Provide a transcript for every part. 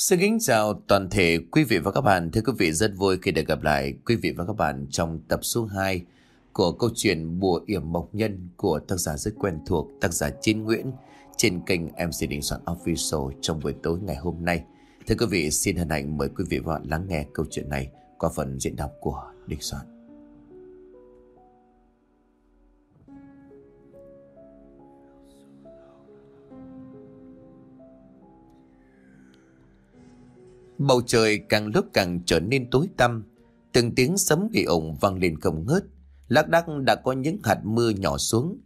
Xin kính chào toàn thể quý vị và các bạn. Thưa quý vị rất vui khi được gặp lại quý vị và các bạn trong tập số 2 của câu chuyện Bùa Yểm Mộc Nhân của tác giả rất quen thuộc, tác giả Chín Nguyễn trên kênh MC Đình Soạn Official trong buổi tối ngày hôm nay. Thưa quý vị, xin hân hạnh mời quý vị và bạn lắng nghe câu chuyện này qua phần diễn đọc của Đình Soạn. Bầu trời càng lúc càng trở nên tối tăm, từng tiếng sấm ghi ổng vang lên không ngớt, lác đác đã có những hạt mưa nhỏ xuống.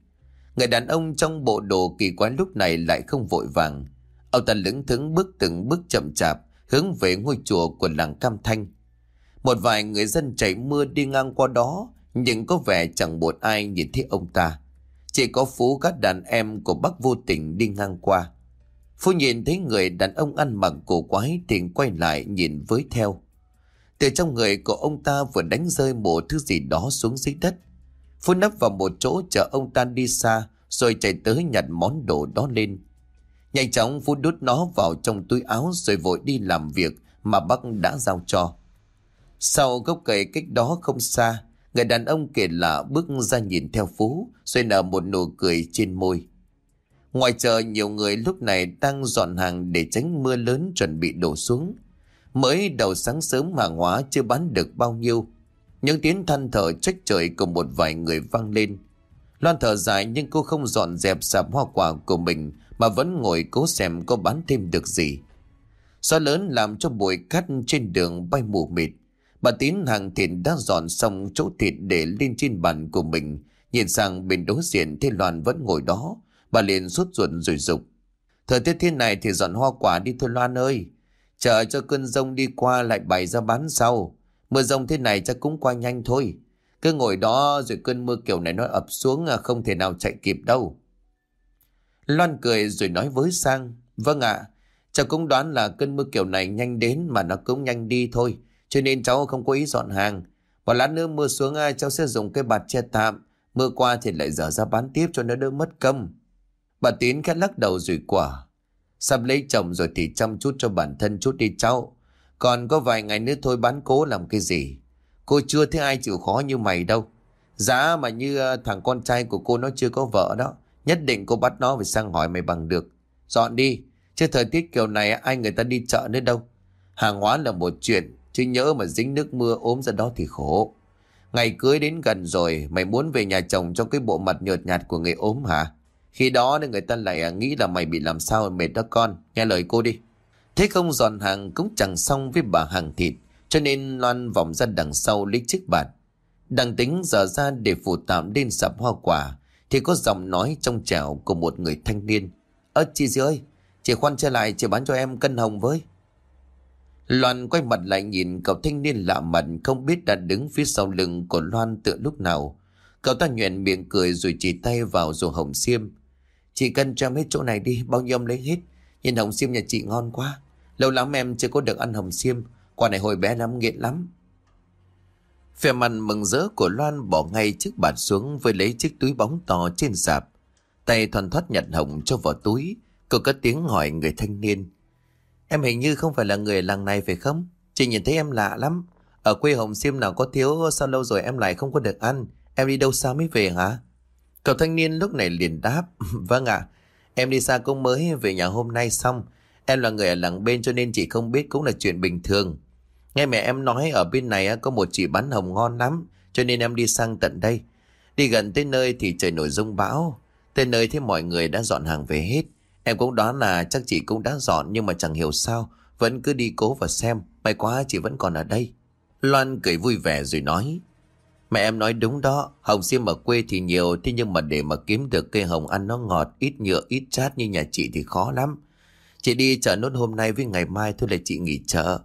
Người đàn ông trong bộ đồ kỳ quái lúc này lại không vội vàng. Ông ta lững thững bước từng bước chậm chạp, hướng về ngôi chùa của làng Cam Thanh. Một vài người dân chạy mưa đi ngang qua đó, nhưng có vẻ chẳng một ai nhìn thấy ông ta. Chỉ có Phú các đàn em của bác vô tình đi ngang qua. Phú nhìn thấy người đàn ông ăn mặc cổ quái thì quay lại nhìn với theo. Từ trong người của ông ta vừa đánh rơi một thứ gì đó xuống dưới đất. Phú nấp vào một chỗ chờ ông ta đi xa rồi chạy tới nhặt món đồ đó lên. Nhanh chóng Phú đút nó vào trong túi áo rồi vội đi làm việc mà bác đã giao cho. Sau gốc cây cách đó không xa, người đàn ông kể lạ bước ra nhìn theo Phú rồi nở một nụ cười trên môi. Ngoài chợ nhiều người lúc này đang dọn hàng để tránh mưa lớn chuẩn bị đổ xuống. Mới đầu sáng sớm hàng hóa chưa bán được bao nhiêu. Những tiếng than thở trách trời của một vài người vang lên. Loan thở dài nhưng cô không dọn dẹp sạp hoa quả của mình mà vẫn ngồi cố xem có bán thêm được gì. Gió lớn làm cho bụi cát trên đường bay mù mịt. Bà Tín hàng thịt đã dọn xong chỗ thịt để lên trên bàn của mình. Nhìn sang bên đối diện thì Loan vẫn ngồi đó Bà liền rút ruột rồi rục. Thời tiết thế này thì dọn hoa quả đi thôi Loan ơi. Chờ cho cơn rông đi qua lại bày ra bán sau. Mưa rông thế này chắc cũng qua nhanh thôi. Cứ ngồi đó rồi cơn mưa kiểu này nó ập xuống à, không thể nào chạy kịp đâu. Loan cười rồi nói với Sang. Vâng ạ, à, cháu cũng đoán là cơn mưa kiểu này nhanh đến mà nó cũng nhanh đi thôi. Cho nên cháu không có ý dọn hàng. Và lát nữa mưa xuống à, cháu sẽ dùng cái bạt che tạm. Mưa qua thì lại dở ra bán tiếp cho nó đỡ mất công. Bà Tín khẽ lắc đầu rồi quả. Sắp lấy chồng rồi thì chăm chút cho bản thân chút đi cháu. Còn có vài ngày nữa thôi bán cố làm cái gì. Cô chưa thấy ai chịu khó như mày đâu. Giá mà như ờ, thằng con trai của cô nó chưa có vợ đó. Nhất định cô bắt nó phải sang hỏi mày bằng được. Dọn đi. Chứ thời tiết kiểu này ai người ta đi chợ nữa đâu. Hàng hóa là một chuyện. Chứ nhớ mà dính nước mưa ốm ra đó thì khổ. Ngày cưới đến gần rồi. Mày muốn về nhà chồng trong cái bộ mặt nhợt nhạt của người ốm hả? Khi đó người ta lại à, nghĩ là mày bị làm sao mệt đó con. Nghe lời cô đi. Thế không dọn hàng cũng chẳng xong với bà hàng thịt. Cho nên Loan vòng ra đằng sau lấy chiếc bạt. Đang tính dở ra để phủ tạm lên sạp hoa quả. Thì có giọng nói trong trẻo của một người thanh niên. Ơ chị gì ơi, chị khoan trở lại chị bán cho em cân hồng với. Loan quay mặt lại nhìn cậu thanh niên lạ mặt không biết đã đứng phía sau lưng của Loan từ lúc nào. Cậu ta nhuện miệng cười rồi chỉ tay vào dù hồng xiêm. Chị cần cho em hết chỗ này đi, Bao nhiêu em lấy hết Nhìn hồng xiêm nhà chị ngon quá Lâu lắm em chưa có được ăn hồng xiêm Quả này hồi bé lắm, nghiện lắm Phè mặt mừng rỡ của Loan bỏ ngay chiếc bạt xuống với lấy chiếc túi bóng to trên sạp. Tay thoăn thoát nhặt hồng cho vào túi. Cô cất tiếng hỏi người thanh niên. Em hình như không phải là người làng này phải không? Chị nhìn thấy em lạ lắm. Ở quê hồng xiêm nào có thiếu, sao lâu rồi em lại không có được ăn. Em đi đâu xa mới về hả? Cậu thanh niên lúc này liền đáp. Vâng ạ, em đi xa cũng mới về nhà hôm nay xong. Em là người ở làng bên cho nên chị không biết cũng là chuyện bình thường. Nghe mẹ em nói ở bên này có một chị bán hồng ngon lắm, cho nên em đi sang tận đây. Đi gần tới nơi thì trời nổi rông bão. Tới nơi thì mọi người đã dọn hàng về hết. Em cũng đoán là chắc chị cũng đã dọn nhưng mà chẳng hiểu sao. Vẫn cứ đi cố và xem. May quá chị vẫn còn ở đây. Loan cười vui vẻ rồi nói. Mẹ em nói đúng đó, hồng xiêm ở quê thì nhiều, thế nhưng mà để mà kiếm được cây hồng ăn nó ngọt, ít nhựa, ít chát như nhà chị thì khó lắm. Chị đi chợ nốt hôm nay với ngày mai thôi là chị nghỉ chợ.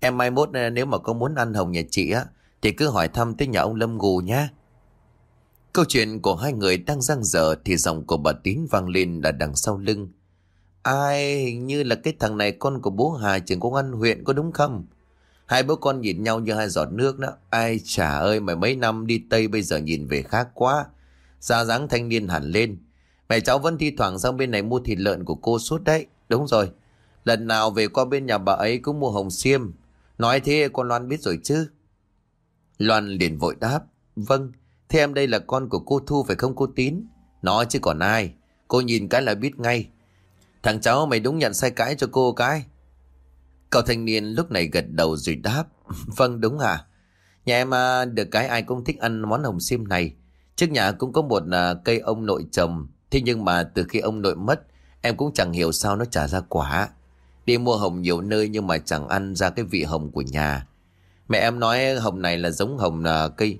Em mai mốt nếu mà có muốn ăn hồng nhà chị á, thì cứ hỏi thăm tới nhà ông Lâm Gù nhá. Câu chuyện của hai người đang răng dở thì giọng của bà Tín vang lên là đằng sau lưng. Ai, hình như là cái thằng này con của bố Hà trường công an huyện có đúng không? Hai bố con nhìn nhau như hai giọt nước đó. Ai chả ơi mày mấy năm đi Tây bây giờ nhìn về khác quá. Da dáng thanh niên hẳn lên. Mẹ cháu vẫn thi thoảng sang bên này mua thịt lợn của cô suốt đấy. Đúng rồi. Lần nào về qua bên nhà bà ấy cũng mua hồng xiêm. Nói thế con Loan biết rồi chứ. Loan liền vội đáp. Vâng, thế em đây là con của cô Thu phải không cô Tín? Nó chứ còn ai. Cô nhìn cái là biết ngay. Thằng cháu mày đúng nhận sai cái cho cô cái. Cậu thanh niên lúc này gật đầu rồi đáp. Vâng đúng à. Nhà em à, được cái ai cũng thích ăn món hồng xiêm này. Trước nhà cũng có một à, cây ông nội trồng. Thế nhưng mà từ khi ông nội mất, em cũng chẳng hiểu sao nó trả ra quả. Đi mua hồng nhiều nơi nhưng mà chẳng ăn ra cái vị hồng của nhà. Mẹ em nói hồng này là giống hồng à, cây.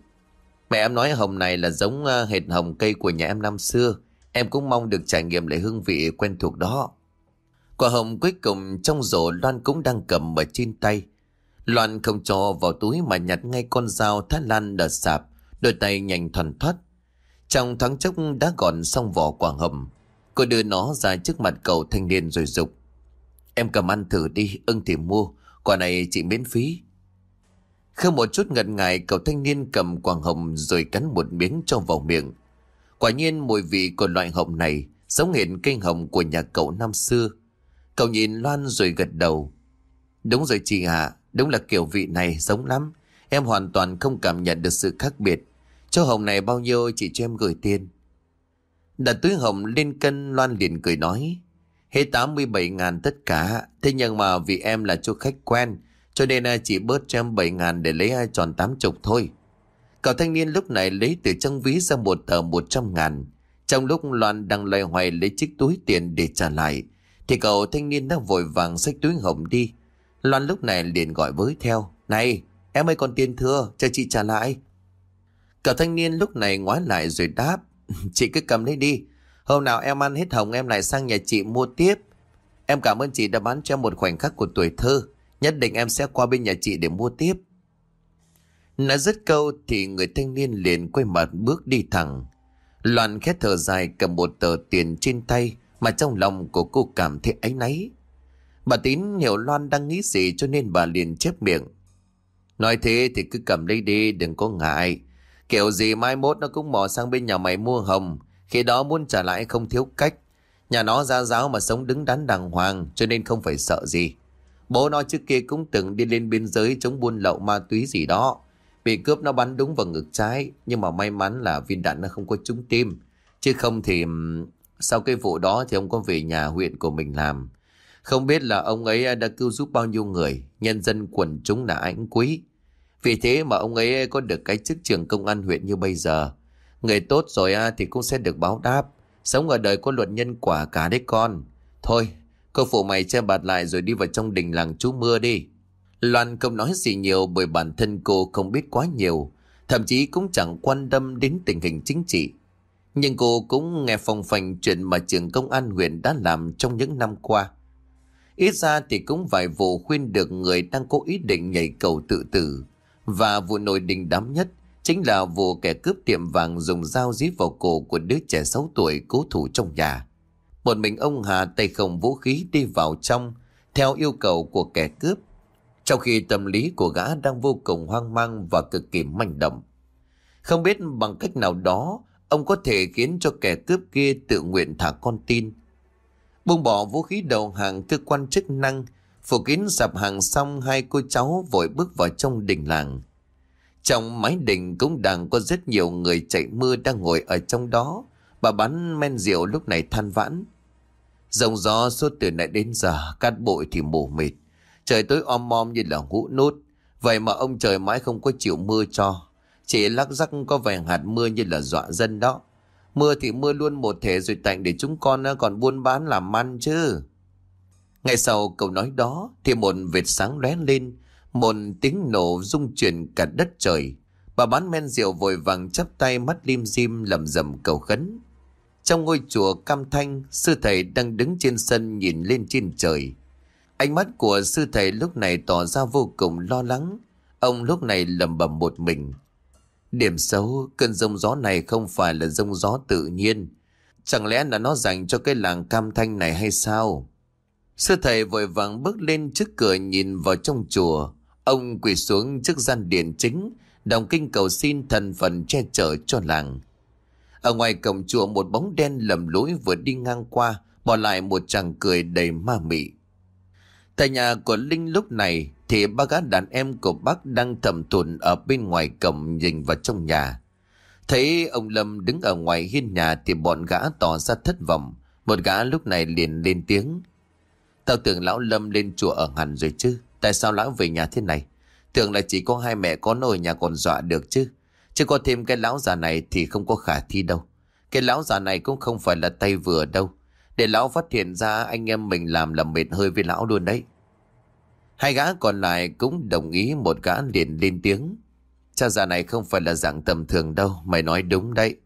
Mẹ em nói hồng này là giống hệt hồng cây của nhà em năm xưa. Em cũng mong được trải nghiệm lại hương vị quen thuộc đó. Quả hồng cuối cùng trong rổ Loan cũng đang cầm ở trên tay. Loan không cho vào túi mà nhặt ngay con dao Thái Lan đợt sạp, đôi tay nhanh thuần thoát. Trong thoáng chốc đã gọn xong vỏ quả hồng. Cô đưa nó ra trước mặt cậu thanh niên rồi dục Em cầm ăn thử đi, ưng thì mua, quả này chị miễn phí. Không một chút ngần ngại cậu thanh niên cầm quàng hồng rồi cắn một miếng cho vào miệng. Quả nhiên mùi vị của loại hồng này giống hệt cây hồng của nhà cậu năm xưa. Cậu nhìn Loan rồi gật đầu. Đúng rồi chị ạ, đúng là kiểu vị này giống lắm. Em hoàn toàn không cảm nhận được sự khác biệt. Cho hồng này bao nhiêu chị cho em gửi tiền. Đặt túi hồng lên cân Loan liền cười nói. Hết 87 ngàn tất cả. Thế nhưng mà vì em là chỗ khách quen. Cho nên à, chỉ bớt cho em 7 ngàn để lấy ai tròn 80 thôi. Cậu thanh niên lúc này lấy từ trong ví ra một tờ 100 ngàn. Trong lúc Loan đang loay hoay lấy chiếc túi tiền để trả lại. Thì cậu thanh niên đã vội vàng xách túi hồng đi. Loan lúc này liền gọi với theo. Này, em ơi còn tiền thưa, cho chị trả lại. Cậu thanh niên lúc này ngoái lại rồi đáp. chị cứ cầm lấy đi. Hôm nào em ăn hết hồng em lại sang nhà chị mua tiếp. Em cảm ơn chị đã bán cho một khoảnh khắc của tuổi thơ. Nhất định em sẽ qua bên nhà chị để mua tiếp. Nói dứt câu thì người thanh niên liền quay mặt bước đi thẳng. Loan khét thở dài cầm một tờ tiền trên tay mà trong lòng của cô cảm thấy áy náy. Bà Tín hiểu Loan đang nghĩ gì cho nên bà liền chép miệng. Nói thế thì cứ cầm lấy đi, đừng có ngại. Kiểu gì mai mốt nó cũng mò sang bên nhà mày mua hồng. Khi đó muốn trả lại không thiếu cách. Nhà nó ra giáo mà sống đứng đắn đàng hoàng, cho nên không phải sợ gì. Bố nó trước kia cũng từng đi lên biên giới chống buôn lậu ma túy gì đó. Bị cướp nó bắn đúng vào ngực trái, nhưng mà may mắn là viên đạn nó không có trúng tim. Chứ không thì sau cái vụ đó thì ông có về nhà huyện của mình làm. Không biết là ông ấy đã cứu giúp bao nhiêu người, nhân dân quần chúng là ảnh quý. Vì thế mà ông ấy có được cái chức trưởng công an huyện như bây giờ. Người tốt rồi thì cũng sẽ được báo đáp. Sống ở đời có luật nhân quả cả đấy con. Thôi, cô phụ mày che bạt lại rồi đi vào trong đình làng chú mưa đi. Loan không nói gì nhiều bởi bản thân cô không biết quá nhiều. Thậm chí cũng chẳng quan tâm đến tình hình chính trị. Nhưng cô cũng nghe phong phanh chuyện mà trường công an huyện đã làm trong những năm qua. Ít ra thì cũng vài vụ khuyên được người đang có ý định nhảy cầu tự tử. Và vụ nổi đình đám nhất chính là vụ kẻ cướp tiệm vàng dùng dao dí vào cổ của đứa trẻ 6 tuổi cố thủ trong nhà. Một mình ông Hà tay không vũ khí đi vào trong, theo yêu cầu của kẻ cướp. Trong khi tâm lý của gã đang vô cùng hoang mang và cực kỳ manh động. Không biết bằng cách nào đó ông có thể khiến cho kẻ cướp kia tự nguyện thả con tin. Buông bỏ vũ khí đầu hàng cơ quan chức năng, phủ kín sạp hàng xong hai cô cháu vội bước vào trong đình làng. Trong mái đình cũng đang có rất nhiều người chạy mưa đang ngồi ở trong đó. Bà bán men rượu lúc này than vãn. Dòng gió suốt từ nãy đến giờ, cát bụi thì mù mịt. Trời tối om om như là hũ nốt Vậy mà ông trời mãi không có chịu mưa cho. Chỉ lắc rắc có vài hạt mưa như là dọa dân đó. Mưa thì mưa luôn một thể rồi tạnh để chúng con ờ, còn buôn bán làm ăn chứ. Ngay sau câu nói đó thì một vệt sáng lóe lên, một tiếng nổ rung chuyển cả đất trời. Bà bán men rượu vội vàng chắp tay mắt lim dim lầm rầm cầu khấn. Trong ngôi chùa Cam Thanh, sư thầy đang đứng trên sân nhìn lên trên trời. Ánh mắt của sư thầy lúc này tỏ ra vô cùng lo lắng. Ông lúc này lầm bầm một mình. Điểm xấu, cơn rông gió này không phải là rông gió tự nhiên. Chẳng lẽ là nó dành cho cái làng cam thanh này hay sao? Sư thầy vội vàng bước lên trước cửa nhìn vào trong chùa. Ông quỳ xuống trước gian điện chính, đồng kinh cầu xin thần phần che chở cho làng. Ở ngoài cổng chùa một bóng đen lầm lũi vừa đi ngang qua, bỏ lại một chàng cười đầy ma mị. Tại nhà của Linh lúc này thì ba gã đàn em của bác đang thầm thùn ở bên ngoài cổng nhìn vào trong nhà. Thấy ông Lâm đứng ở ngoài hiên nhà thì bọn gã tỏ ra thất vọng. Một gã lúc này liền lên tiếng. Tao tưởng lão Lâm lên chùa ở hẳn rồi chứ. Tại sao lão về nhà thế này? Tưởng là chỉ có hai mẹ con ở nhà còn dọa được chứ. Chứ có thêm cái lão già này thì không có khả thi đâu. Cái lão già này cũng không phải là tay vừa đâu. Để lão phát hiện ra anh em mình làm là mệt hơi với lão luôn đấy. Hai gã còn lại cũng đồng ý một gã liền lên tiếng. Cha già này không phải là dạng tầm thường đâu, mày nói đúng đấy.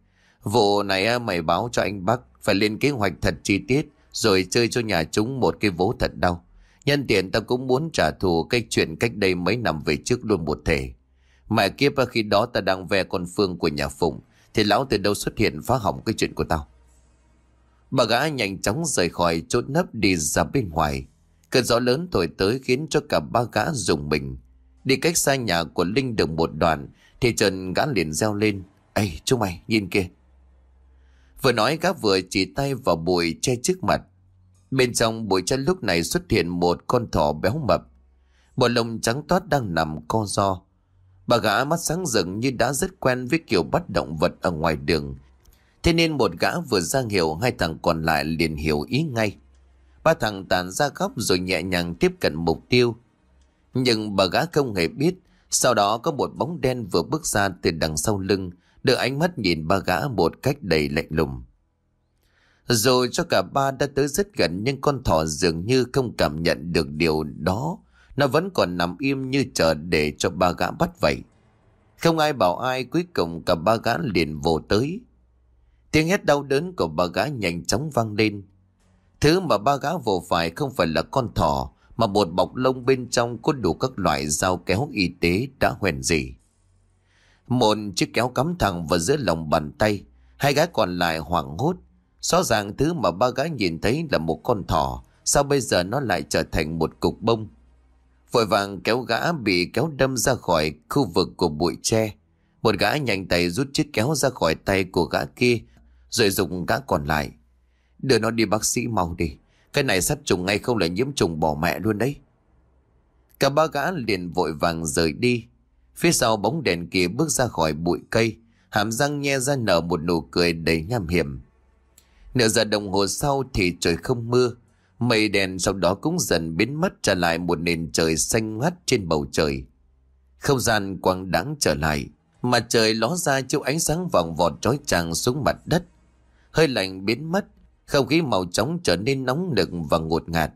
Vụ này mày báo cho anh Bắc, phải lên kế hoạch thật chi tiết, rồi chơi cho nhà chúng một cái vố thật đau. Nhân tiện tao cũng muốn trả thù cái chuyện cách đây mấy năm về trước luôn một thể. Mẹ kiếp khi đó ta đang ve con Phương của nhà Phụng, thì lão từ đâu xuất hiện phá hỏng cái chuyện của tao. Bà gã nhanh chóng rời khỏi chốt nấp đi ra bên ngoài. Cơn gió lớn thổi tới khiến cho cả ba gã rùng mình. Đi cách xa nhà của Linh được một đoạn, thì Trần gã liền reo lên. Ê, chúng mày, nhìn kìa. Vừa nói, gã vừa chỉ tay vào bụi che trước mặt. Bên trong bụi chân lúc này xuất hiện một con thỏ béo mập. Bộ lông trắng toát đang nằm co do. Bà gã mắt sáng rừng như đã rất quen với kiểu bắt động vật ở ngoài đường. Thế nên một gã vừa ra hiệu hai thằng còn lại liền hiểu ý ngay. Ba thằng tàn ra góc rồi nhẹ nhàng tiếp cận mục tiêu. Nhưng bà gã không hề biết, sau đó có một bóng đen vừa bước ra từ đằng sau lưng, đưa ánh mắt nhìn ba gã một cách đầy lạnh lùng. Rồi cho cả ba đã tới rất gần nhưng con thỏ dường như không cảm nhận được điều đó. Nó vẫn còn nằm im như chờ để cho ba gã bắt vậy. Không ai bảo ai cuối cùng cả ba gã liền vồ tới. Tiếng hét đau đớn của bà gái nhanh chóng vang lên. Thứ mà ba gã vồ phải không phải là con thỏ mà một bọc lông bên trong có đủ các loại dao kéo y tế đã hoèn gì. Một chiếc kéo cắm thẳng vào giữa lòng bàn tay, hai gái còn lại hoảng hốt. Rõ ràng thứ mà ba gái nhìn thấy là một con thỏ, sao bây giờ nó lại trở thành một cục bông. Vội vàng kéo gã bị kéo đâm ra khỏi khu vực của bụi tre. Một gã nhanh tay rút chiếc kéo ra khỏi tay của gã kia, rồi dùng gã còn lại. Đưa nó đi bác sĩ mau đi. Cái này sát trùng ngay không là nhiễm trùng bỏ mẹ luôn đấy. Cả ba gã liền vội vàng rời đi. Phía sau bóng đèn kia bước ra khỏi bụi cây, hàm răng nhe ra nở một nụ cười đầy nham hiểm. Nửa giờ đồng hồ sau thì trời không mưa, mây đèn sau đó cũng dần biến mất trở lại một nền trời xanh ngắt trên bầu trời. Không gian quang đãng trở lại, mặt trời ló ra chiếu ánh sáng vòng vọt trói tràng xuống mặt đất. Hơi lạnh biến mất, không khí màu trống trở nên nóng nực và ngột ngạt.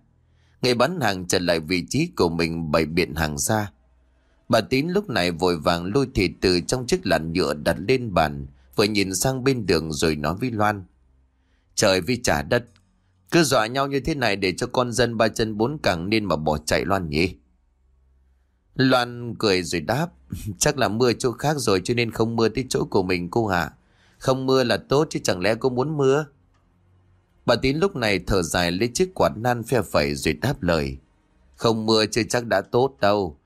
Người bán hàng trở lại vị trí của mình bày biện hàng ra. Bà Tín lúc này vội vàng lôi thịt từ trong chiếc làn nhựa đặt lên bàn, vừa nhìn sang bên đường rồi nói với Loan. Trời vi trả đất, cứ dọa nhau như thế này để cho con dân ba chân bốn cẳng nên mà bỏ chạy Loan nhỉ? Loan cười rồi đáp, chắc là mưa chỗ khác rồi cho nên không mưa tới chỗ của mình cô hả? Không mưa là tốt chứ chẳng lẽ cô muốn mưa? Bà Tín lúc này thở dài lấy chiếc quạt nan phe phẩy rồi đáp lời. Không mưa chưa chắc đã tốt đâu.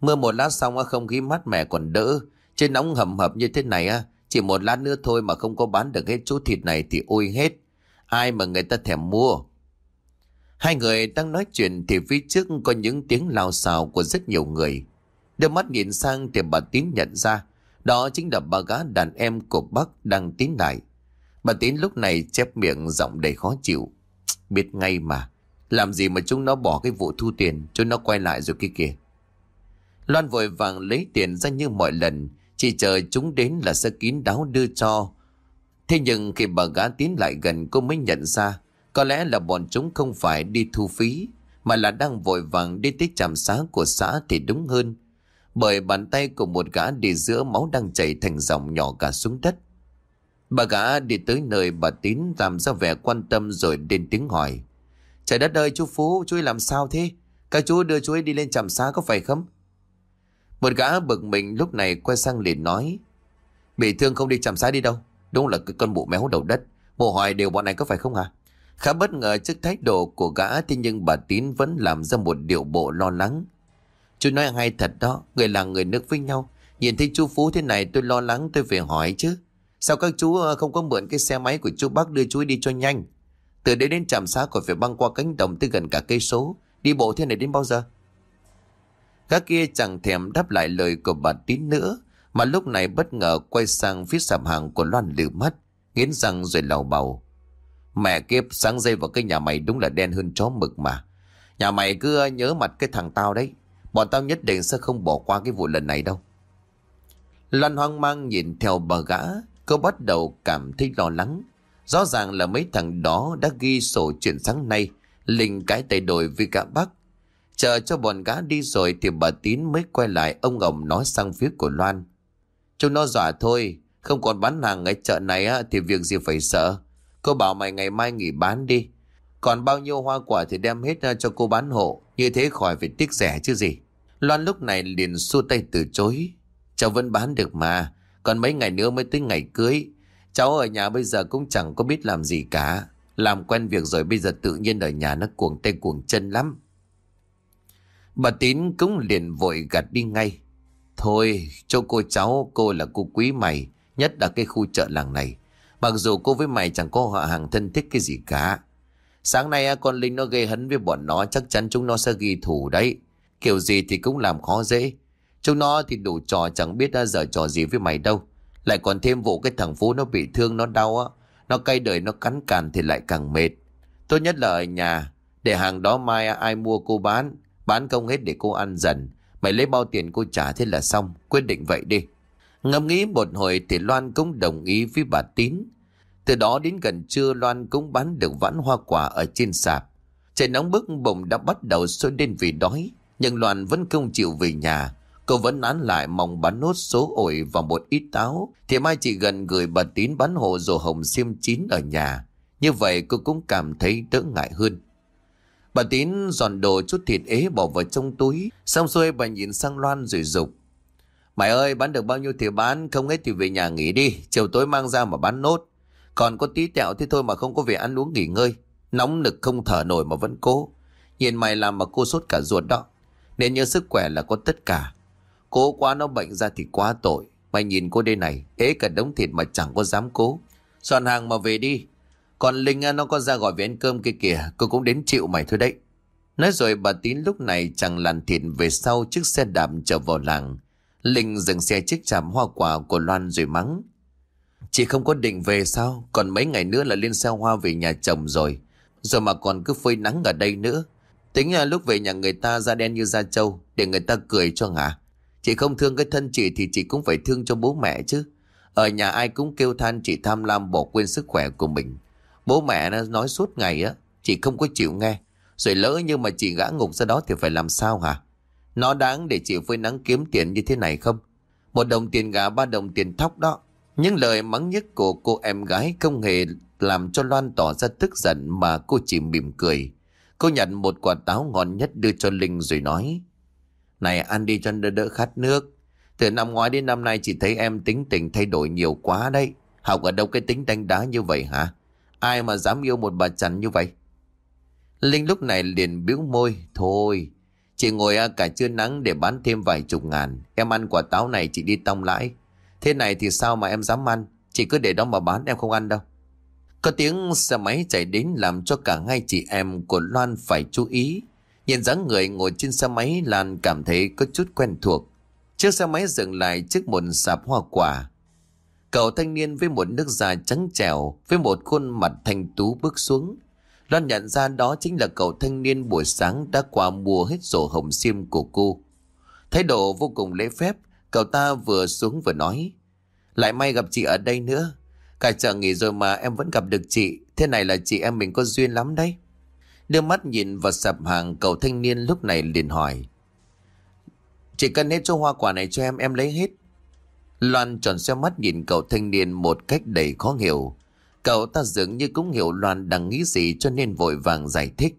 Mưa một lát xong không khí mát mẻ còn đỡ. Trên nóng hầm hập như thế này á, chỉ một lát nữa thôi mà không có bán được hết chú thịt này thì ôi hết. Ai mà người ta thèm mua. Hai người đang nói chuyện thì phía trước có những tiếng lao xào của rất nhiều người. Đưa mắt nhìn sang thì bà Tín nhận ra đó chính là bà gã đàn em của bác đang tín lại. Bà Tín lúc này chép miệng giọng đầy khó chịu. Biết ngay mà. Làm gì mà chúng nó bỏ cái vụ thu tiền, chúng nó quay lại rồi kia kìa. Loan vội vàng lấy tiền ra như mọi lần, chỉ chờ chúng đến là sẽ kín đáo đưa cho. Thế nhưng khi bà gã tiến lại gần cô mới nhận ra, có lẽ là bọn chúng không phải đi thu phí, mà là đang vội vàng đi tới trạm xá của xã thì đúng hơn. Bởi bàn tay của một gã đi giữa máu đang chảy thành dòng nhỏ cả xuống đất. Bà gã đi tới nơi bà Tín làm ra vẻ quan tâm rồi lên tiếng hỏi. Trời đất ơi chú Phú, chú ấy làm sao thế? Các chú đưa chú ấy đi lên trạm xá có phải không? Một gã bực mình lúc này quay sang liền nói. Bị thương không đi trạm xá đi đâu. Đúng là cái con bụ méo đầu đất. mồ hỏi đều bọn này có phải không hả? Khá bất ngờ trước thái độ của gã thế nhưng bà Tín vẫn làm ra một điệu bộ lo lắng. Chú nói ngay thật đó, người là người nước với nhau. Nhìn thấy chú Phú thế này tôi lo lắng tôi phải hỏi chứ. Sao các chú ờ, không có mượn cái xe máy của chú bác đưa chú đi cho nhanh? Từ đây đến trạm xá còn phải băng qua cánh đồng tới gần cả cây số. Đi bộ thế này đến bao giờ? các kia chẳng thèm đáp lại lời của bà Tín nữa, mà lúc này bất ngờ quay sang phía sạp hàng của Loan lử mắt, nghiến răng rồi lầu bầu. Mẹ kiếp sáng dây vào cái nhà mày đúng là đen hơn chó mực mà. Nhà mày cứ ờ, nhớ mặt cái thằng tao đấy. Bọn tao nhất định sẽ không bỏ qua cái vụ lần này đâu. Loan hoang mang nhìn theo bà gã, cô bắt đầu cảm thấy lo lắng. Rõ ràng là mấy thằng đó đã ghi sổ chuyện sáng nay, Linh cái tay đổi với cả bác. Chờ cho bọn gã đi rồi thì bà Tín mới quay lại ông ngồng nói sang phía của Loan. Chúng nó dọa thôi, không còn bán hàng ở chợ này á, thì việc gì phải sợ. Cô bảo mày ngày mai nghỉ bán đi. Còn bao nhiêu hoa quả thì đem hết ờ, cho cô bán hộ. Như thế khỏi phải tiếc rẻ chứ gì. Loan lúc này liền xua tay từ chối. Cháu vẫn bán được mà. Còn mấy ngày nữa mới tới ngày cưới. Cháu ở nhà bây giờ cũng chẳng có biết làm gì cả. Làm quen việc rồi bây giờ tự nhiên ở nhà nó cuồng tay cuồng chân lắm. Bà Tín cũng liền vội gạt đi ngay. Thôi, cho cô cháu, cô là cô quý mày, nhất là cái khu chợ làng này. Mặc dù cô với mày chẳng có họ hàng thân thích cái gì cả. Sáng nay con Linh nó gây hấn với bọn nó chắc chắn chúng nó sẽ ghi thủ đấy. Kiểu gì thì cũng làm khó dễ. Chúng nó thì đủ trò chẳng biết giờ trò gì với mày đâu. Lại còn thêm vụ cái thằng Phú nó bị thương, nó đau á. Nó cay đời, nó cắn càn thì lại càng mệt. Tốt nhất là ở nhà. Để hàng đó mai ai mua cô bán. Bán công hết để cô ăn dần. Mày lấy bao tiền cô trả thế là xong. Quyết định vậy đi. Ngẫm nghĩ một hồi thì Loan cũng đồng ý với bà Tín. Từ đó đến gần trưa, Loan cũng bán được vãn hoa quả ở trên sạp. Trời nóng bức bụng đã bắt đầu sôi lên vì đói. Nhưng Loan vẫn không chịu về nhà. Cô vẫn án lại mong bán nốt số ổi và một ít táo. Thì mai chỉ gần gửi bà Tín bán hộ rổ hồng xiêm chín ở nhà. Như vậy cô cũng cảm thấy đỡ ngại hơn. Bà Tín dọn đồ chút thịt ế bỏ vào trong túi. Xong xuôi bà nhìn sang Loan rồi dục Mày ơi, bán được bao nhiêu thì bán, Không hết thì về nhà nghỉ đi Chiều tối mang ra mà bán nốt Còn có tí tẹo thế thôi mà không có về ăn uống nghỉ ngơi Nóng nực không thở nổi mà vẫn cố Nhìn mày làm mà cô sốt cả ruột đó nên nhớ sức khỏe là có tất cả Cố quá nó bệnh ra thì quá tội Mày nhìn cô đây này, Ế cả đống thịt mà chẳng có dám cố Soạn hàng mà về đi Còn Linh nó có ra gọi về ăn cơm kia kìa, Cô cũng đến chịu mày thôi đấy Nói rồi bà Tín lúc này chẳng làn thịt về sau chiếc xe đạp trở vào làng Linh dừng xe chiếc trạm hoa quả của Loan rồi mắng. Chị không có định về sao? Còn mấy ngày nữa là lên xe hoa về nhà chồng rồi. Rồi mà còn cứ phơi nắng ở đây nữa. Tính là lúc về nhà người ta da đen như da trâu để người ta cười cho ngả Chị không thương cái thân chị thì chị cũng phải thương cho bố mẹ chứ. Ở nhà ai cũng kêu than chị tham lam bỏ quên sức khỏe của mình. Bố mẹ nó nói suốt ngày á, chị không có chịu nghe. Rồi lỡ nhưng mà chị gã ngục ra đó thì phải làm sao hả? Nó đáng để chị phơi nắng kiếm tiền như thế này không? Một đồng tiền gà ba đồng tiền thóc đó. Những lời mắng nhất của cô em gái không hề làm cho Loan tỏ ra tức giận mà cô chỉ mỉm cười. Cô nhận một quả táo ngon nhất đưa cho Linh rồi nói. Này ăn đi cho đỡ đỡ khát nước. Từ năm ngoái đến năm nay chị thấy em tính tình thay đổi nhiều quá đấy. Học ở đâu cái tính đánh đá như vậy hả? Ai mà dám yêu một bà chằn như vậy? Linh lúc này liền biếu môi. Thôi, Chị ngồi à, cả trưa nắng để bán thêm vài chục ngàn. Em ăn quả táo này chị đi tông lãi. Thế này thì sao mà em dám ăn? Chị cứ để đó mà bán em không ăn đâu. Có tiếng xe máy chạy đến làm cho cả hai chị em của Loan phải chú ý. Nhìn dáng người ngồi trên xe máy Lan cảm thấy có chút quen thuộc. Chiếc xe máy dừng lại trước một sạp hoa quả. Cậu thanh niên với một nước da trắng trẻo, với một khuôn mặt thanh tú bước xuống. Loan nhận ra đó chính là cậu thanh niên buổi sáng đã qua mua hết sổ hồng xiêm của cô. Thái độ vô cùng lễ phép, cậu ta vừa xuống vừa nói. Lại may gặp chị ở đây nữa. Cả chợ nghỉ rồi mà em vẫn gặp được chị. Thế này là chị em mình có duyên lắm đấy. Đưa mắt nhìn vào sạp hàng cậu thanh niên lúc này liền hỏi. Chị cần hết cho hoa quả này cho em, em lấy hết. Loan tròn xe mắt nhìn cậu thanh niên một cách đầy khó hiểu. Cậu ta dường như cũng hiểu Loan đang nghĩ gì cho nên vội vàng giải thích.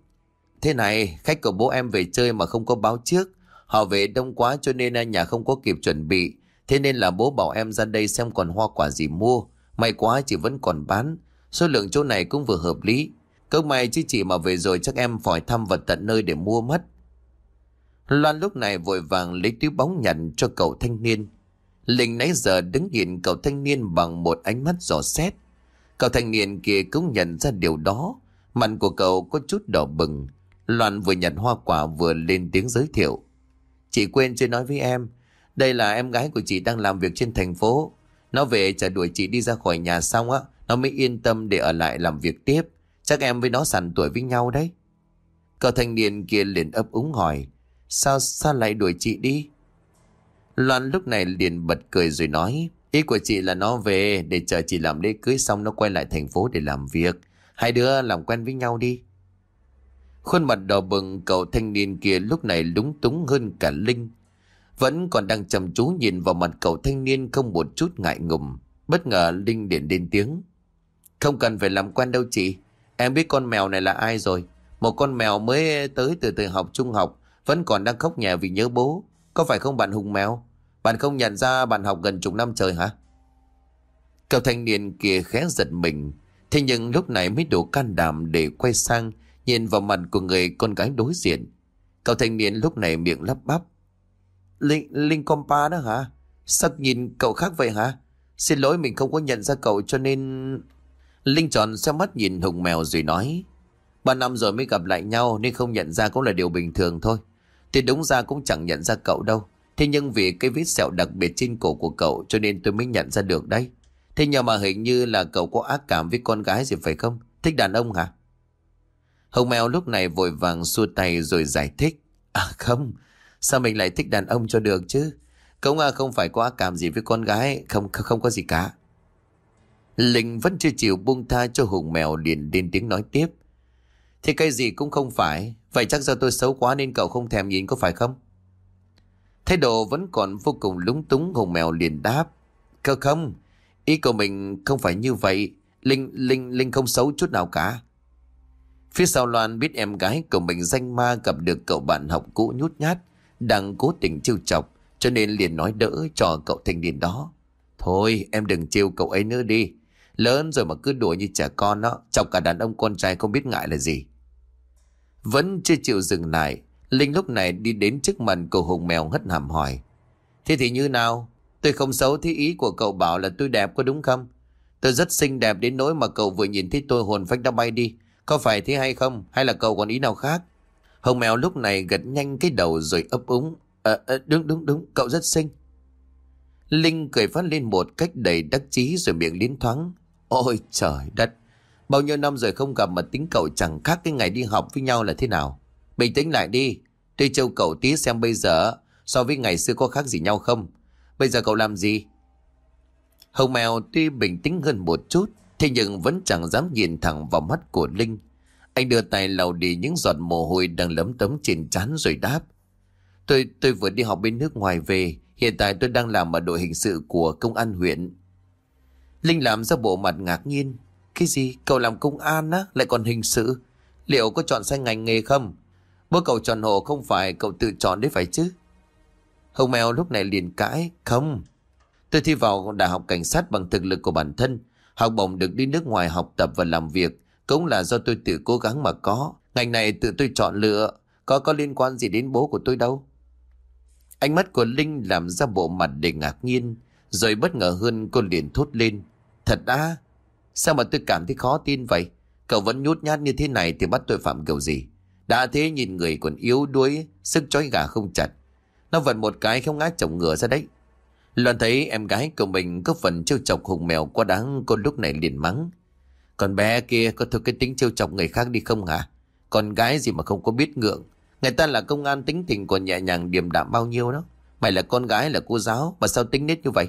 Thế này, khách của bố em về chơi mà không có báo trước. Họ về đông quá cho nên nhà không có kịp chuẩn bị. Thế nên là bố bảo em ra đây xem còn hoa quả gì mua. May quá chị vẫn còn bán. Số lượng chỗ này cũng vừa hợp lý. Câu may chứ chị mà về rồi chắc em phải thăm vật tận nơi để mua mất. Loan lúc này vội vàng lấy túi bóng nhận cho cậu thanh niên. Linh nãy giờ đứng nhìn cậu thanh niên bằng một ánh mắt dò xét. Cậu thanh niên kia cũng nhận ra điều đó. Mặt của cậu có chút đỏ bừng. Loan vừa nhận hoa quả vừa lên tiếng giới thiệu. Chị quên chưa nói với em. Đây là em gái của chị đang làm việc trên thành phố. Nó về trả đuổi chị đi ra khỏi nhà xong á. Nó mới yên tâm để ở lại làm việc tiếp. Chắc em với nó sẵn tuổi với nhau đấy. Cậu thanh niên kia liền ấp úng hỏi. Sao sao lại đuổi chị đi? Loan lúc này liền bật cười rồi nói. Ý của chị là nó về để chờ chị làm lễ cưới xong nó quay lại thành phố để làm việc. Hai đứa làm quen với nhau đi. Khuôn mặt đỏ bừng cậu thanh niên kia lúc này lúng túng hơn cả Linh. Vẫn còn đang chăm chú nhìn vào mặt cậu thanh niên không một chút ngại ngùng. Bất ngờ Linh điện lên tiếng. Không cần phải làm quen đâu chị. Em biết con mèo này là ai rồi. Một con mèo mới tới từ từ học trung học. Vẫn còn đang khóc nhẹ vì nhớ bố. Có phải không bạn Hùng mèo? Bạn không nhận ra bạn học gần chục năm trời hả? Cậu thanh niên kia khẽ giật mình. Thế nhưng lúc này mới đủ can đảm để quay sang, nhìn vào mặt của người con gái đối diện. Cậu thanh niên lúc này miệng lắp bắp. Linh, Linh compa đó hả? Sao nhìn cậu khác vậy hả? Xin lỗi mình không có nhận ra cậu cho nên... Linh tròn xem mắt nhìn Hùng mèo rồi nói. Ba năm rồi mới gặp lại nhau nên không nhận ra cũng là điều bình thường thôi. Thì đúng ra cũng chẳng nhận ra cậu đâu. Thế nhưng vì cái vết sẹo đặc biệt trên cổ của cậu cho nên tôi mới nhận ra được đấy. Thế nhưng mà hình như là cậu có ác cảm với con gái gì phải không? Thích đàn ông hả? Hồng mèo lúc này vội vàng xua tay rồi giải thích. À không, sao mình lại thích đàn ông cho được chứ? Cậu à không phải quá cảm gì với con gái, không không có gì cả. Linh vẫn chưa chịu buông tha cho hùng mèo liền lên tiếng nói tiếp. Thì cái gì cũng không phải, vậy chắc do tôi xấu quá nên cậu không thèm nhìn có phải không? Thái độ vẫn còn vô cùng lúng túng hùng mèo liền đáp. Cơ không, ý của mình không phải như vậy. Linh, Linh, Linh không xấu chút nào cả. Phía sau Loan biết em gái của mình danh ma gặp được cậu bạn học cũ nhút nhát, đang cố tình trêu chọc, cho nên liền nói đỡ cho cậu thanh niên đó. Thôi em đừng trêu cậu ấy nữa đi. Lớn rồi mà cứ đùa như trẻ con đó, chọc cả đàn ông con trai không biết ngại là gì. Vẫn chưa chịu dừng lại, Linh lúc này đi đến trước mặt của Hùng Mèo hất hàm hỏi. Thế thì như nào? Tôi không xấu thế ý của cậu bảo là tôi đẹp có đúng không? Tôi rất xinh đẹp đến nỗi mà cậu vừa nhìn thấy tôi hồn phách đã bay đi. Có phải thế hay không? Hay là cậu còn ý nào khác? Hồng mèo lúc này gật nhanh cái đầu rồi ấp úng. À, à, đúng đúng đúng, cậu rất xinh. Linh cười phát lên một cách đầy đắc chí rồi miệng liến thoáng. Ôi trời đất, bao nhiêu năm rồi không gặp mà tính cậu chẳng khác cái ngày đi học với nhau là thế nào. Bình tĩnh lại đi, tôi trêu cậu tí xem bây giờ so với ngày xưa có khác gì nhau không. Bây giờ cậu làm gì? Hồng mèo tuy bình tĩnh hơn một chút, Thế nhưng vẫn chẳng dám nhìn thẳng vào mắt của Linh. Anh đưa tay lau đi những giọt mồ hôi đang lấm tấm trên trán rồi đáp. Tôi tôi vừa đi học bên nước ngoài về, hiện tại tôi đang làm ở đội hình sự của công an huyện. Linh làm ra bộ mặt ngạc nhiên. Cái gì? Cậu làm công an á? Lại còn hình sự? Liệu có chọn sai ngành nghề không? Bố cậu chọn hộ không phải cậu tự chọn đấy phải chứ? Hồng mèo lúc này liền cãi. Không. Tôi thi vào đại học cảnh sát bằng thực lực của bản thân. Học bổng được đi nước ngoài học tập và làm việc cũng là do tôi tự cố gắng mà có. Ngành này tự tôi chọn lựa, có có liên quan gì đến bố của tôi đâu. Ánh mắt của Linh làm ra bộ mặt để ngạc nhiên, rồi bất ngờ hơn cô liền thốt lên. Thật á? Sao mà tôi cảm thấy khó tin vậy? Cậu vẫn nhút nhát như thế này thì bắt tội phạm kiểu gì? Đã thế nhìn người còn yếu đuối, sức chói gà không chặt. Nó vẫn một cái không ngã chồng ngựa ra đấy. Loan thấy em gái của mình có phần trêu chọc hùng mèo quá đáng cô lúc này liền mắng. Còn bé kia có thuộc cái tính trêu chọc người khác đi không hả? Con gái gì mà không có biết ngượng. Người ta là công an tính tình còn nhẹ nhàng, điềm đạm bao nhiêu đó. Mày là con gái, là cô giáo, mà sao tính nết như vậy?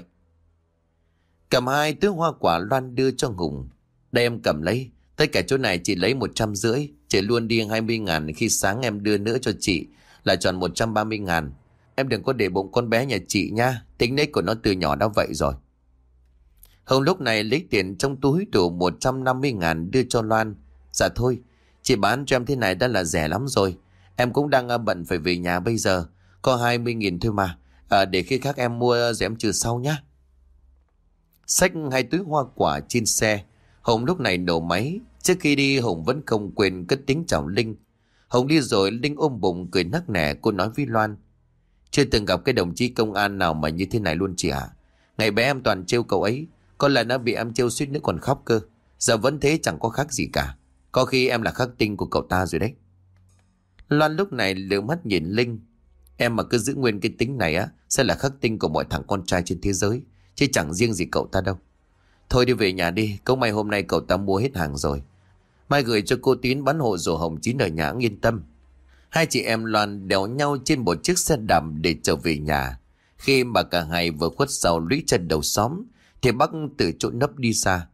Cầm hai túi hoa quả Loan đưa cho Hùng. Đây em cầm lấy. Tất cả chỗ này chị lấy một trăm rưỡi. Chị luôn đi hai mươi ngàn khi sáng em đưa nữa cho chị là tròn một trăm ba mươi ngàn. Em đừng có để bụng con bé nhà chị nha. Tính nết của nó từ nhỏ đã vậy rồi. Hồng lúc này lấy tiền trong túi đủ 150 ngàn đưa cho Loan. Dạ thôi, chị bán cho em thế này đã là rẻ lắm rồi. Em cũng đang ờ, bận phải về nhà bây giờ. Có 20 nghìn thôi mà. À, để khi khác em mua rồi em trừ sau nhá. Xách hai túi hoa quả trên xe. Hồng lúc này nổ máy. Trước khi đi Hồng vẫn không quên cất tiếng chào Linh. Hồng đi rồi Linh ôm bụng cười nắc nẻ cô nói với Loan. Chưa từng gặp cái đồng chí công an nào mà như thế này luôn chị ạ. À? Ngày bé em toàn trêu cậu ấy. Có lần nó bị em trêu suýt nữa còn khóc cơ. Giờ vẫn thế chẳng có khác gì cả. Có khi em là khắc tinh của cậu ta rồi đấy. Loan lúc này lửa mắt nhìn Linh. Em mà cứ giữ nguyên cái tính này á, sẽ là khắc tinh của mọi thằng con trai trên thế giới. Chứ chẳng riêng gì cậu ta đâu. Thôi đi về nhà đi, câu may hôm nay cậu ta mua hết hàng rồi. Mai gửi cho cô Tín bán hộ rổ hồng chín ở nhà yên tâm. Hai chị em Loan đèo nhau trên một chiếc xe đạp để trở về nhà. Khi mà cả hai vừa khuất sau lũy chân đầu xóm, thì bác từ chỗ nấp đi xa.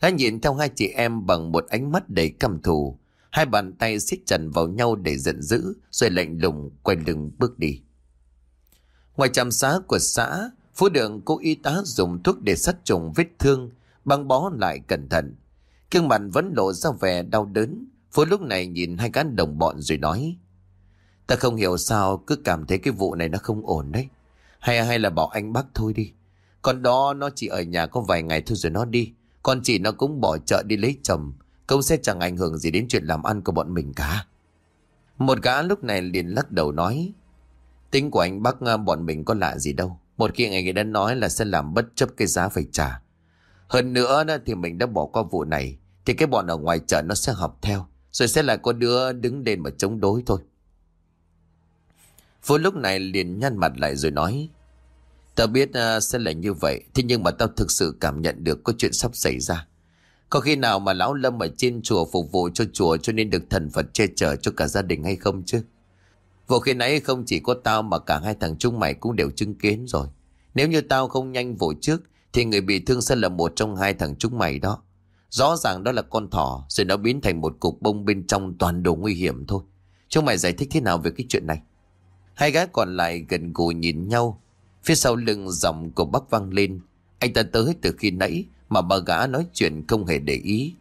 Gã nhìn theo hai chị em bằng một ánh mắt đầy căm thù. Hai bàn tay siết chặt vào nhau để giận dữ, rồi lạnh lùng quay lưng bước đi. Ngoài trạm xá của xã, Phú Đường cô y tá dùng thuốc để sát trùng vết thương, băng bó lại cẩn thận. Cương mặt vẫn lộ ra vẻ đau đớn. Phú lúc này nhìn hai cán đồng bọn rồi nói. Ta không hiểu sao cứ cảm thấy cái vụ này nó không ổn đấy. Hay hay là bảo anh bác thôi đi con đó nó chỉ ở nhà có vài ngày thôi rồi nó đi. con chị nó cũng bỏ chợ đi lấy chồng. công sẽ chẳng ảnh hưởng gì đến chuyện làm ăn của bọn mình cả. Một gã lúc này liền lắc đầu nói. Tính của anh bác à, bọn mình có lạ gì đâu. Một khi ngày đã nói là sẽ làm bất chấp cái giá phải trả. Hơn nữa đó, thì mình đã bỏ qua vụ này. Thì cái bọn ở ngoài chợ nó sẽ học theo. Rồi sẽ lại có đứa đứng lên mà chống đối thôi. Phú lúc này liền nhăn mặt lại rồi nói. Tao biết uh, sẽ là như vậy. Thế nhưng mà tao thực sự cảm nhận được có chuyện sắp xảy ra. Có khi nào mà lão Lâm ở trên chùa phục vụ cho chùa cho nên được thần Phật che chở cho cả gia đình hay không chứ? Vụ khi nãy không chỉ có tao mà cả hai thằng chúng mày cũng đều chứng kiến rồi. Nếu như tao không nhanh vội trước thì người bị thương sẽ là một trong hai thằng chúng mày đó. Rõ ràng đó là con thỏ rồi nó biến thành một cục bông bên trong toàn đồ nguy hiểm thôi. Chúng mày giải thích thế nào về cái chuyện này? Hai gái còn lại gần gù nhìn nhau. Phía sau lưng giọng của bác vang lên. Anh ta tới từ khi nãy mà bà gã nói chuyện không hề để ý.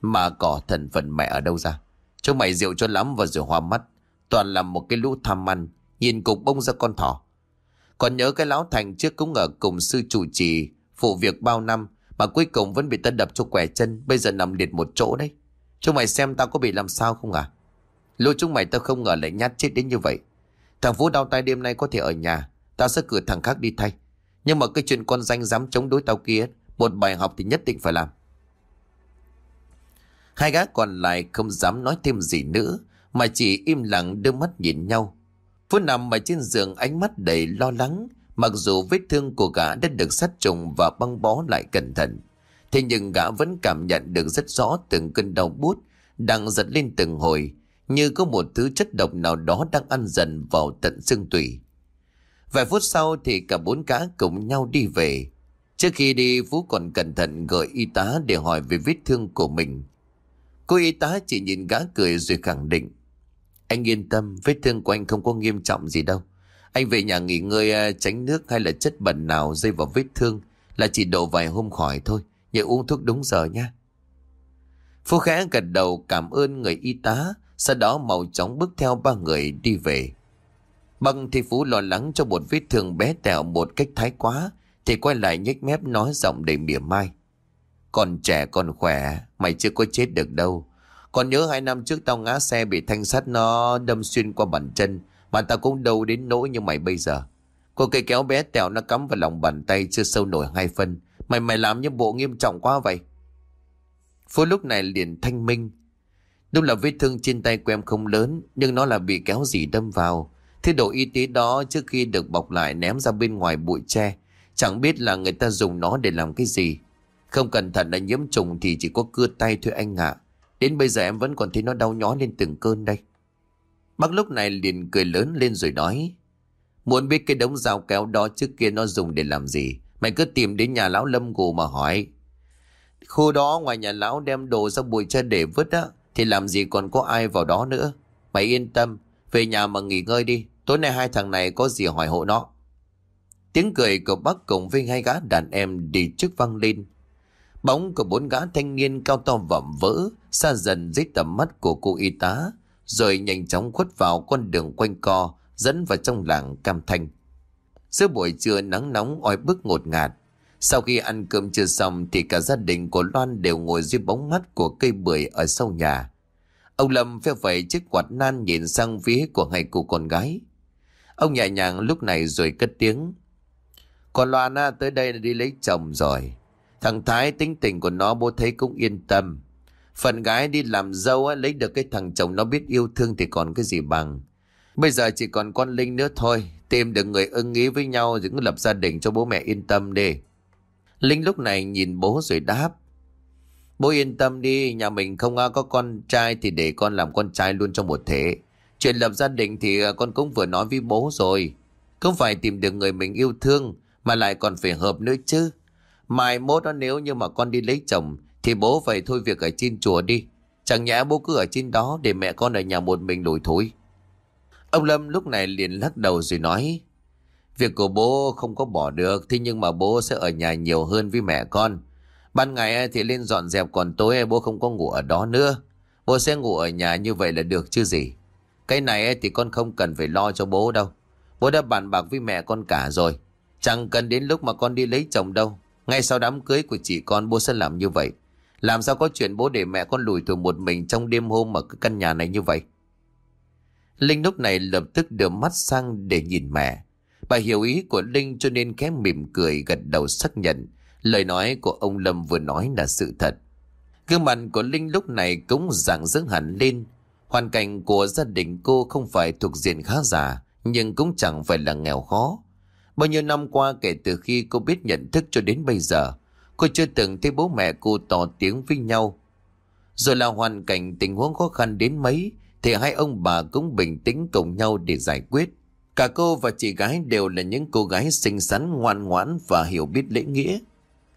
Mà cỏ thần phần mẹ ở đâu ra? Chúng mày rượu cho lắm và rồi hoa mắt. Toàn là một cái lũ tham ăn. Nhìn cục bông ra con thỏ. Còn nhớ cái lão thành trước cũng ở cùng sư chủ trì, phụ việc bao năm, mà cuối cùng vẫn bị tân đập cho quẻ chân, bây giờ nằm liệt một chỗ đấy. Chúng mày xem tao có bị làm sao không à? Lũ chúng mày tao không ngờ lại nhát chết đến như vậy. Thằng Phú đau tay đêm nay có thể ở nhà Tao sẽ cử thằng khác đi thay. Nhưng mà cái chuyện con danh dám chống đối tao kia, Một bài học thì nhất định phải làm. Hai gã còn lại không dám nói thêm gì nữa, Mà chỉ im lặng đưa mắt nhìn nhau. Phú nằm ở trên giường, ánh mắt đầy lo lắng, Mặc dù vết thương của gã đã được sát trùng và băng bó lại cẩn thận. Thế nhưng gã vẫn cảm nhận được rất rõ từng cơn đau bút Đang giật lên từng hồi, như có một thứ chất độc nào đó đang ăn dần vào tận xương tủy. Vài phút sau thì cả bốn cá cùng nhau đi về. Trước khi đi Phú còn cẩn thận gọi y tá để hỏi về vết thương của mình. Cô y tá chỉ nhìn gã cười rồi khẳng định. Anh yên tâm, vết thương của anh không có nghiêm trọng gì đâu. Anh về nhà nghỉ ngơi à, tránh nước hay là chất bẩn nào dây vào vết thương là chỉ độ vài hôm khỏi thôi. Nhớ uống thuốc đúng giờ nha. Phú khẽ gật đầu cảm ơn người y tá sau đó mau chóng bước theo ba người đi về. Bằng thì Phú lo lắng cho một vết thương bé tẹo một cách thái quá, thì quay lại nhếch mép nói giọng đầy mỉa mai. Còn trẻ còn khỏe, mày chưa có chết được đâu. Còn nhớ hai năm trước tao ngã xe bị thanh sắt nó đâm xuyên qua bàn chân, mà tao cũng đâu đến nỗi như mày bây giờ. Cô cây kéo bé tẹo nó cắm vào lòng bàn tay chưa sâu nổi hai phân. Mày mày làm như bộ nghiêm trọng quá vậy. Phú lúc này liền thanh minh, Đúng là vết thương trên tay của em không lớn, nhưng nó là bị kéo gì đâm vào. Thế độ y tế đó trước khi được bọc lại ném ra bên ngoài bụi tre, chẳng biết là người ta dùng nó để làm cái gì. Không cẩn thận là nhiễm trùng thì chỉ có cưa tay thôi anh ạ. Đến bây giờ em vẫn còn thấy nó đau nhói lên từng cơn đây. Bác lúc này liền cười lớn lên rồi nói. Muốn biết cái đống dao kéo đó trước kia nó dùng để làm gì, mày cứ tìm đến nhà lão lâm gù mà hỏi. Khu đó ngoài nhà lão đem đồ ra bụi tre để vứt á, thì làm gì còn có ai vào đó nữa Mày yên tâm Về nhà mà nghỉ ngơi đi Tối nay hai thằng này có gì hỏi hộ nó Tiếng cười của bác cùng với hai gã đàn em đi trước văng lên Bóng của bốn gã thanh niên cao to vẩm vỡ, Xa dần dưới tầm mắt của cô y tá, Rồi nhanh chóng khuất vào con đường quanh co, Dẫn vào trong làng Cam Thanh Giữa buổi trưa nắng nóng oi bức ngột ngạt sau khi ăn cơm chưa xong thì cả gia đình của Loan đều ngồi dưới bóng mắt của cây bưởi ở sau nhà. Ông Lâm phe vẩy chiếc quạt nan nhìn sang phía của hai cô con gái. Ông nhẹ nhàng lúc này rồi cất tiếng. Còn Loan à, tới đây là đi lấy chồng rồi. Thằng Thái tính tình của nó bố thấy cũng yên tâm. Phần gái đi làm dâu á, lấy được cái thằng chồng nó biết yêu thương thì còn cái gì bằng. Bây giờ chỉ còn con Linh nữa thôi. Tìm được người ưng ý với nhau rồi cứ lập gia đình cho bố mẹ yên tâm đi. Linh lúc này nhìn bố rồi đáp. Bố yên tâm đi, nhà mình không có con trai thì để con làm con trai luôn trong một thế. Chuyện lập gia đình thì ờ, con cũng vừa nói với bố rồi. Không phải tìm được người mình yêu thương, mà lại còn phải hợp nữa chứ. Mai mốt đó nếu như mà con đi lấy chồng, thì bố phải thôi việc ở trên chùa đi. Chẳng nhẽ bố cứ ở trên đó để mẹ con ở nhà một mình đổi thối. Ông Lâm lúc này liền lắc đầu rồi nói, Việc của bố không có bỏ được, Thế nhưng mà bố sẽ ở nhà nhiều hơn với mẹ con Ban ngày ờ, thì lên dọn dẹp Còn tối, bố không có ngủ ở đó nữa Bố sẽ ngủ ở nhà như vậy là được chứ gì cái này thì con không cần phải lo cho bố đâu Bố đã bàn bạc với mẹ con cả rồi Chẳng cần đến lúc mà con đi lấy chồng đâu Ngay sau đám cưới của chị con, bố sẽ làm như vậy Làm sao có chuyện bố để mẹ con lùi thủi một mình Trong đêm hôm ở cái căn nhà này như vậy Linh lúc này lập tức đưa mắt sang để nhìn mẹ. Bà hiểu ý của Linh cho nên khẽ mỉm cười, gật đầu xác nhận. Lời nói của ông Lâm vừa nói là sự thật. Gương mặt của Linh lúc này cũng dạng rỡ hẳn lên. Hoàn cảnh của gia đình cô không phải thuộc diện khá giả, nhưng cũng chẳng phải là nghèo khó. Bao nhiêu năm qua kể từ khi cô biết nhận thức cho đến bây giờ, cô chưa từng thấy bố mẹ cô tỏ tiếng với nhau. Rồi là hoàn cảnh tình huống khó khăn đến mấy, thì hai ông bà cũng bình tĩnh cùng nhau để giải quyết. Cả cô và chị gái đều là những cô gái xinh xắn, ngoan ngoãn và hiểu biết lễ nghĩa.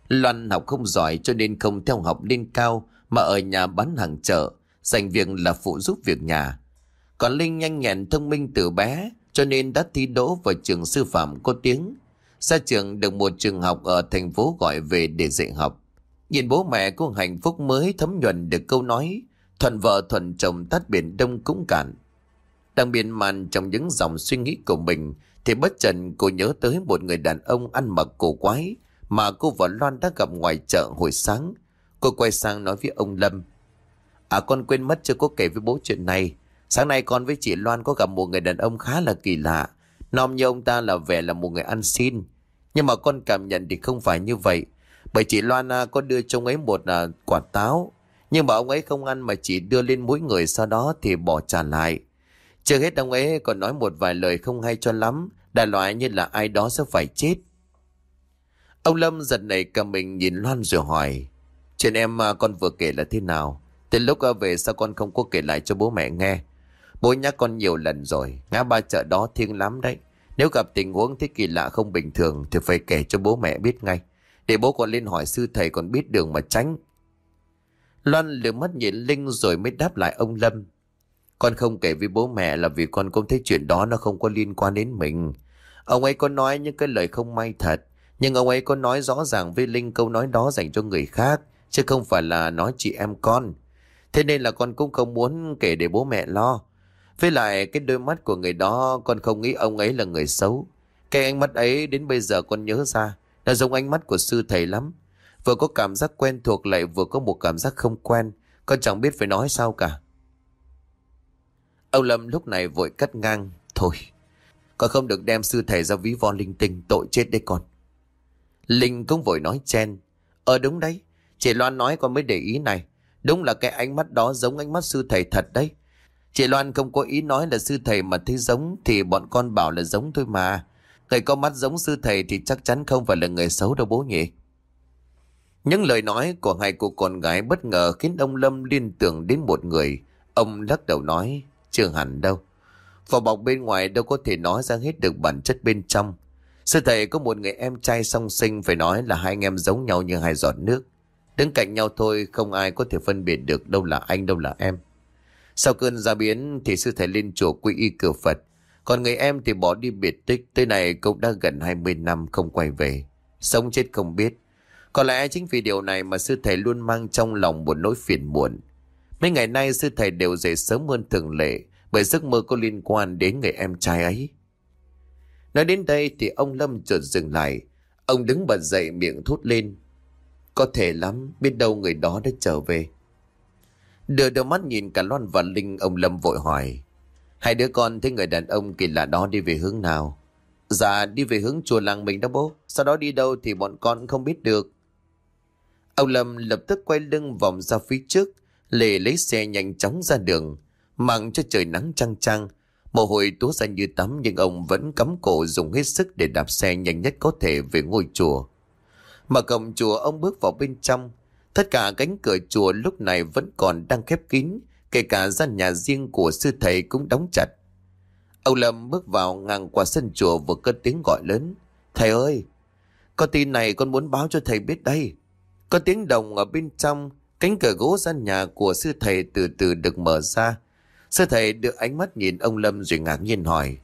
Loan học không giỏi cho nên không theo học lên cao mà ở nhà bán hàng chợ, dành việc là phụ giúp việc nhà. Còn Linh nhanh nhẹn thông minh từ bé, cho nên đã thi đỗ vào trường sư phạm có tiếng. Ra trường được một trường học ở thành phố gọi về để dạy học. Nhìn bố mẹ có hạnh phúc mới thấm nhuần được câu nói, Thuận vợ thuận chồng tắt biển đông cũng cạn. Đang biên màn trong những dòng suy nghĩ của mình, thì bất trần cô nhớ tới một người đàn ông ăn mặc cổ quái mà cô và Loan đã gặp ngoài chợ hồi sáng. Cô quay sang nói với ông Lâm. À con quên mất chưa có kể với bố chuyện này. Sáng nay con với chị Loan có gặp một người đàn ông khá là kỳ lạ. Nom như ông ta là vẻ là một người ăn xin. Nhưng mà con cảm nhận thì không phải như vậy. Bởi chị Loan à, có đưa cho ông ấy một à, quả táo nhưng mà ông ấy không ăn mà chỉ đưa lên mũi người sau đó thì bỏ trả lại. Chưa hết ông ấy còn nói một vài lời không hay cho lắm, đại loại như là ai đó sẽ phải chết. Ông Lâm giật nảy cả mình nhìn Loan rồi hỏi, chuyện em mà con vừa kể là thế nào? Từ lúc về sao con không có kể lại cho bố mẹ nghe? Bố nhắc con nhiều lần rồi, ngã ba chợ đó thiêng lắm đấy. Nếu gặp tình huống thế kỳ lạ không bình thường thì phải kể cho bố mẹ biết ngay. Để bố con lên hỏi sư thầy còn biết đường mà tránh. Loan lừa mắt nhìn Linh rồi mới đáp lại ông Lâm. Con không kể với bố mẹ là vì con cũng thấy chuyện đó nó không có liên quan đến mình. Ông ấy có nói những cái lời không may thật. Nhưng ông ấy có nói rõ ràng với Linh câu nói đó dành cho người khác. Chứ không phải là nói chị em con. Thế nên là con cũng không muốn kể để bố mẹ lo. Với lại cái đôi mắt của người đó con không nghĩ ông ấy là người xấu. Cái ánh mắt ấy đến bây giờ con nhớ ra. Nó giống ánh mắt của sư thầy lắm. Vừa có cảm giác quen thuộc lại vừa có một cảm giác không quen. Con chẳng biết phải nói sao cả. Ông Lâm lúc này vội cắt ngang. Thôi, con không được đem sư thầy ra ví von linh tinh tội chết đấy con. Linh cũng vội nói chen. Ờ đúng đấy, chị Loan nói con mới để ý này. Đúng là cái ánh mắt đó giống ánh mắt sư thầy thật đấy. Chị Loan không có ý nói là sư thầy mà thấy giống thì bọn con bảo là giống thôi mà. Người có mắt giống sư thầy thì chắc chắn không phải là người xấu đâu bố nhỉ. Những lời nói của hai cô con gái bất ngờ khiến ông Lâm liên tưởng đến một người. Ông lắc đầu nói, chưa hẳn đâu. Vỏ bọc bên ngoài đâu có thể nói ra hết được bản chất bên trong. Sư thầy có một người em trai song sinh phải nói là hai anh em giống nhau như hai giọt nước. Đứng cạnh nhau thôi, không ai có thể phân biệt được đâu là anh, đâu là em. Sau cơn ra biến thì sư thầy lên chùa quy y cửa Phật. Còn người em thì bỏ đi biệt tích, tới này cũng đã gần 20 năm không quay về. Sống chết không biết. Có lẽ chính vì điều này mà sư thầy luôn mang trong lòng một nỗi phiền muộn. Mấy ngày nay sư thầy đều dậy sớm hơn thường lệ, bởi giấc mơ có liên quan đến người em trai ấy. Nói đến đây thì ông Lâm chợt dừng lại. Ông đứng bật dậy miệng thốt lên. Có thể lắm, biết đâu người đó đã trở về. Đưa đôi mắt nhìn cả Loan và Linh, ông Lâm vội hỏi. Hai đứa con thấy người đàn ông kỳ lạ đó đi về hướng nào? Dạ đi về hướng chùa làng mình đó bố. Sau đó đi đâu thì bọn con không biết được. Ông Lâm lập tức quay lưng vòng ra phía trước, lề lấy xe nhanh chóng ra đường, mặn cho trời nắng trăng trăng. Mồ hôi túa ra như tắm nhưng ông vẫn cắm cổ dùng hết sức để đạp xe nhanh nhất có thể về ngôi chùa. Mà cổng chùa ông bước vào bên trong. Tất cả cánh cửa chùa lúc này vẫn còn đang khép kín, kể cả gian nhà riêng của sư thầy cũng đóng chặt. Ông Lâm bước vào ngang qua sân chùa vừa cất tiếng gọi lớn. Thầy ơi, có tin này con muốn báo cho thầy biết đây. Có tiếng đồng ở bên trong, cánh cửa gỗ gian nhà của sư thầy từ từ được mở ra. Sư thầy đưa ánh mắt nhìn ông Lâm rồi ngạc nhiên hỏi.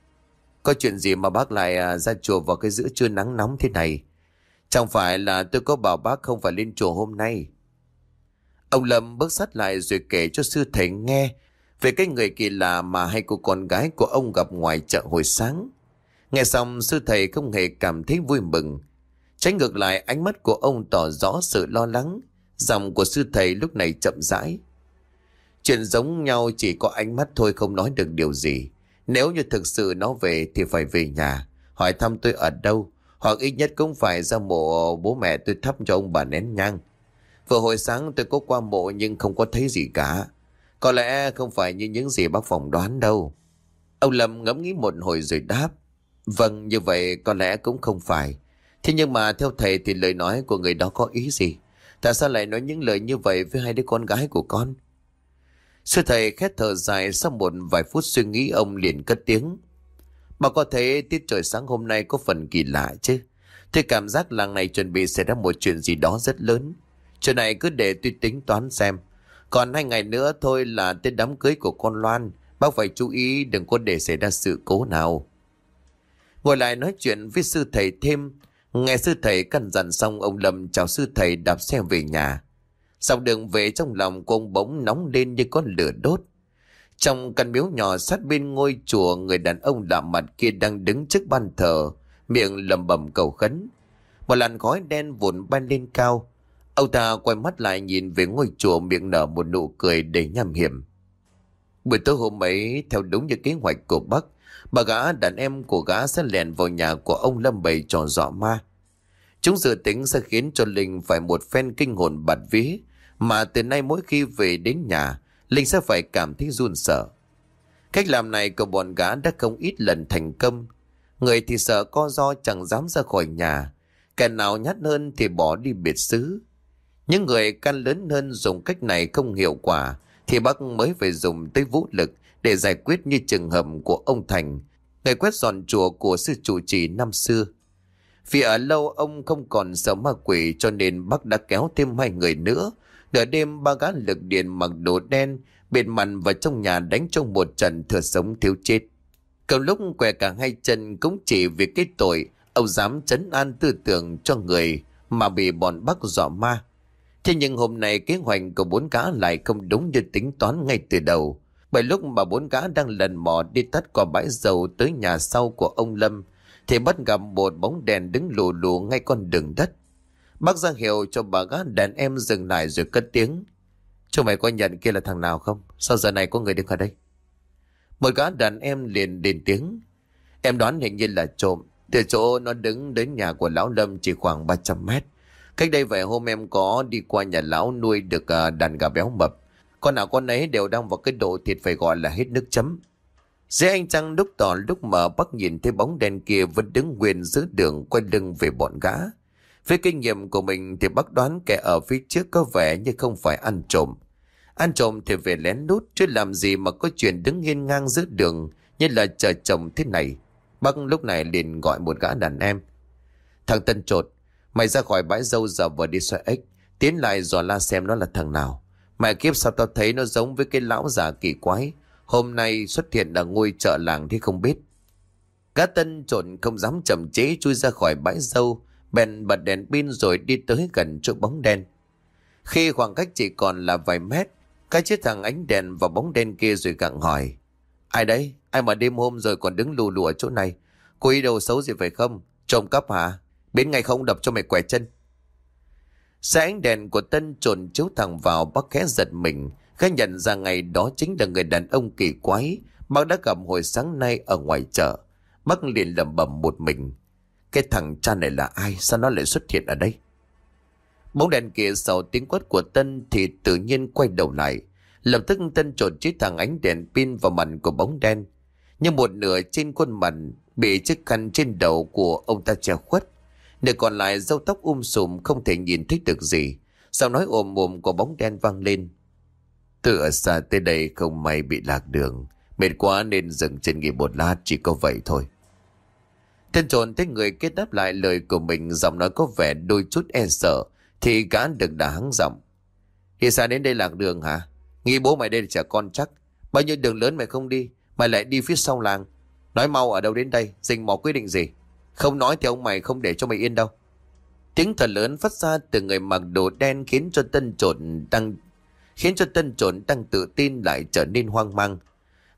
Có chuyện gì mà bác lại à, ra chùa vào cái giữa trưa nắng nóng thế này? Chẳng phải là tôi có bảo bác không phải lên chùa hôm nay. Ông Lâm bước sát lại rồi kể cho sư thầy nghe về cái người kỳ lạ mà hai cô con gái của ông gặp ngoài chợ hồi sáng. Nghe xong, sư thầy không hề cảm thấy vui mừng. Trái ngược lại, ánh mắt của ông tỏ rõ sự lo lắng. Dòng của sư thầy lúc này chậm rãi. Chuyện giống nhau chỉ có ánh mắt thôi, không nói được điều gì. Nếu như thực sự nó về thì phải về nhà. Hỏi thăm tôi ở đâu. Hoặc ít nhất cũng phải ra mộ bố mẹ tôi thắp cho ông bà nén nhang. Vừa hồi sáng tôi có qua mộ nhưng không có thấy gì cả. Có lẽ không phải như những gì bác phòng đoán đâu. Ông Lâm ngẫm nghĩ một hồi rồi đáp. Vâng, như vậy có lẽ cũng không phải. Thế nhưng mà theo thầy thì lời nói của người đó có ý gì? Tại sao lại nói những lời như vậy với hai đứa con gái của con? Sư thầy khét thở dài sau một vài phút suy nghĩ ông liền cất tiếng. Bà có thấy tiết trời sáng hôm nay có phần kỳ lạ chứ? thế cảm giác làng này chuẩn bị xảy ra một chuyện gì đó rất lớn. Chuyện này cứ để tôi tính toán xem. Còn hai ngày nữa thôi là tới đám cưới của con Loan. Bác phải chú ý, đừng có để xảy ra sự cố nào. Ngồi lại nói chuyện với sư thầy thêm. Nghe sư thầy căn dặn xong, ông Lâm chào sư thầy đạp xe về nhà. Sau đường về, trong lòng của ông bỗng nóng lên như con lửa đốt. Trong căn miếu nhỏ sát bên ngôi chùa người đàn ông lạ mặt kia đang đứng trước ban thờ, miệng lầm bầm cầu khấn. Một làn khói đen vụn bay lên cao. Ông ta quay mắt lại nhìn về ngôi chùa miệng nở một nụ cười đầy nham hiểm. Buổi tối hôm ấy, theo đúng như kế hoạch của Bắc, bà gã đàn em của gã sẽ lèn vào nhà của ông Lâm bày trò dọ ma. Chúng dự tính sẽ khiến cho Linh phải một phen kinh hồn bạt vía, mà từ nay mỗi khi về đến nhà, Linh sẽ phải cảm thấy run sợ. Cách làm này của bọn gã đã không ít lần thành công. Người thì sợ co do chẳng dám ra khỏi nhà. Kẻ nào nhát hơn thì bỏ đi biệt xứ. Những người can lớn hơn dùng cách này không hiệu quả thì bác mới phải dùng tới vũ lực để giải quyết như trường hợp của ông Thành, người quét dọn chùa của sư chủ trì năm xưa. Vì ở lâu ông không còn sợ ma quỷ cho nên bác đã kéo thêm hai người nữa. Nửa đêm ba gã lực điện mặc đồ đen, biệt mặn vào trong nhà đánh trong một trận thừa sống thiếu chết. Cầm lúc què cả hai chân cũng chỉ vì cái tội ông dám chấn an tư tưởng cho người mà bị bọn bắt dọa ma. Thế nhưng hôm nay kế hoạch của bốn cá lại không đúng như tính toán ngay từ đầu. Bởi lúc mà bốn cá đang lần mò đi tắt qua bãi dầu tới nhà sau của ông Lâm, thì bắt gặp một bóng đèn đứng lù lù ngay con đường đất. Bác ra hiệu cho bà gã đàn em dừng lại rồi cất tiếng. Chú mày có nhận kia là thằng nào không? Sao giờ này có người đứng ở đây? Một gã đàn em liền đền tiếng. Em đoán hình như là trộm. Từ chỗ nó đứng đến nhà của lão Lâm chỉ khoảng 300 mét. Cách đây vài hôm em có đi qua nhà lão nuôi được à, đàn gà béo mập. Con nào con ấy đều đang vào cái độ thịt phải gọi là hết nước chấm. Dưới anh trăng lúc tỏ lúc mở bắt nhìn thấy bóng đen kia vẫn đứng nguyên giữa đường quay lưng về bọn gã. Với kinh nghiệm của mình thì bác đoán kẻ ở phía trước có vẻ như không phải ăn trộm. Ăn trộm thì về lén lút chứ làm gì mà có chuyện đứng hiên ngang giữa đường như là chờ chồng thế này. Bác lúc này liền gọi một gã đàn em. Thằng Tân trột, mày ra khỏi bãi dâu giờ vừa đi xoay ếch, tiến lại dò la xem nó là thằng nào. Mẹ kiếp sao tao thấy nó giống với cái lão già kỳ quái. Hôm nay xuất hiện ở ngôi chợ làng thì không biết. Gã Tân trộn không dám chậm chế chui ra khỏi bãi dâu, bèn bật đèn pin rồi đi tới gần chỗ bóng đen. Khi khoảng cách chỉ còn là vài mét, cái chiếc thằng ánh đèn vào bóng đen kia rồi gặng hỏi. Ai đấy? Ai mà đêm hôm rồi còn đứng lù lù ở chỗ này? Cô ý đồ xấu gì phải không? Trộm cắp hả? Biến ngày không đập cho mày quẻ chân. Xe ánh đèn của Tân trồn chiếu thẳng vào bác khẽ giật mình. khẽ nhận ra ngày đó chính là người đàn ông kỳ quái bác đã gặp hồi sáng nay ở ngoài chợ. Bác liền lẩm bẩm một mình. Cái thằng cha này là ai? Sao nó lại xuất hiện ở đây? Bóng đèn kia sau tiếng quát của Tân thì tự nhiên quay đầu lại. Lập tức tân trộn chiếc thằng ánh đèn pin vào mặt của bóng đen. Nhưng một nửa trên khuôn mặt bị chiếc khăn trên đầu của ông ta che khuất. Nửa còn lại râu tóc um sùm không thể nhìn thấy được gì. Sau nói ồm ồm của bóng đen vang lên. Từ ở xa tới đây không may bị lạc đường. Mệt quá nên dừng chân nghỉ một lát, chỉ có vậy thôi. Tên trộn thấy người kết đáp lại lời của mình giọng nói có vẻ đôi chút e sợ thì gã được đã hắng giọng. Thì sao đến đây lạc đường hả? Nghĩ bố mày đây là trẻ con chắc. Bao nhiêu đường lớn mày không đi, mày lại đi phía sau làng. Nói mau ở đâu đến đây, dình mò quyết định gì. Không nói thì ông mày không để cho mày yên đâu. Tiếng thật lớn phát ra từ người mặc đồ đen khiến cho tân trộn đang khiến cho tân trộn đang tự tin lại trở nên hoang mang.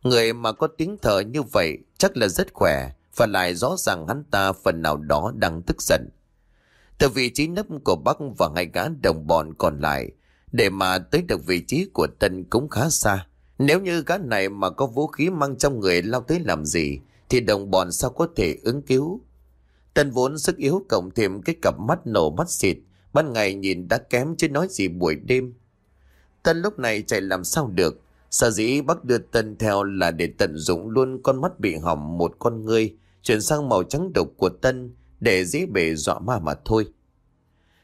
Người mà có tiếng thở như vậy chắc là rất khỏe và lại rõ ràng hắn ta phần nào đó đang tức giận. Từ vị trí nấp của Bắc và ngay gã đồng bọn còn lại, để mà tới được vị trí của Tân cũng khá xa. Nếu như gã này mà có vũ khí mang trong người lao tới làm gì, thì đồng bọn sao có thể ứng cứu. Tân vốn sức yếu cộng thêm cái cặp mắt nổ mắt xịt, ban ngày nhìn đã kém chứ nói gì buổi đêm. Tân lúc này chạy làm sao được Sở dĩ bác đưa Tân theo là để tận dụng luôn con mắt bị hỏng một con người chuyển sang màu trắng độc của Tân để dễ bể dọa ma mà thôi.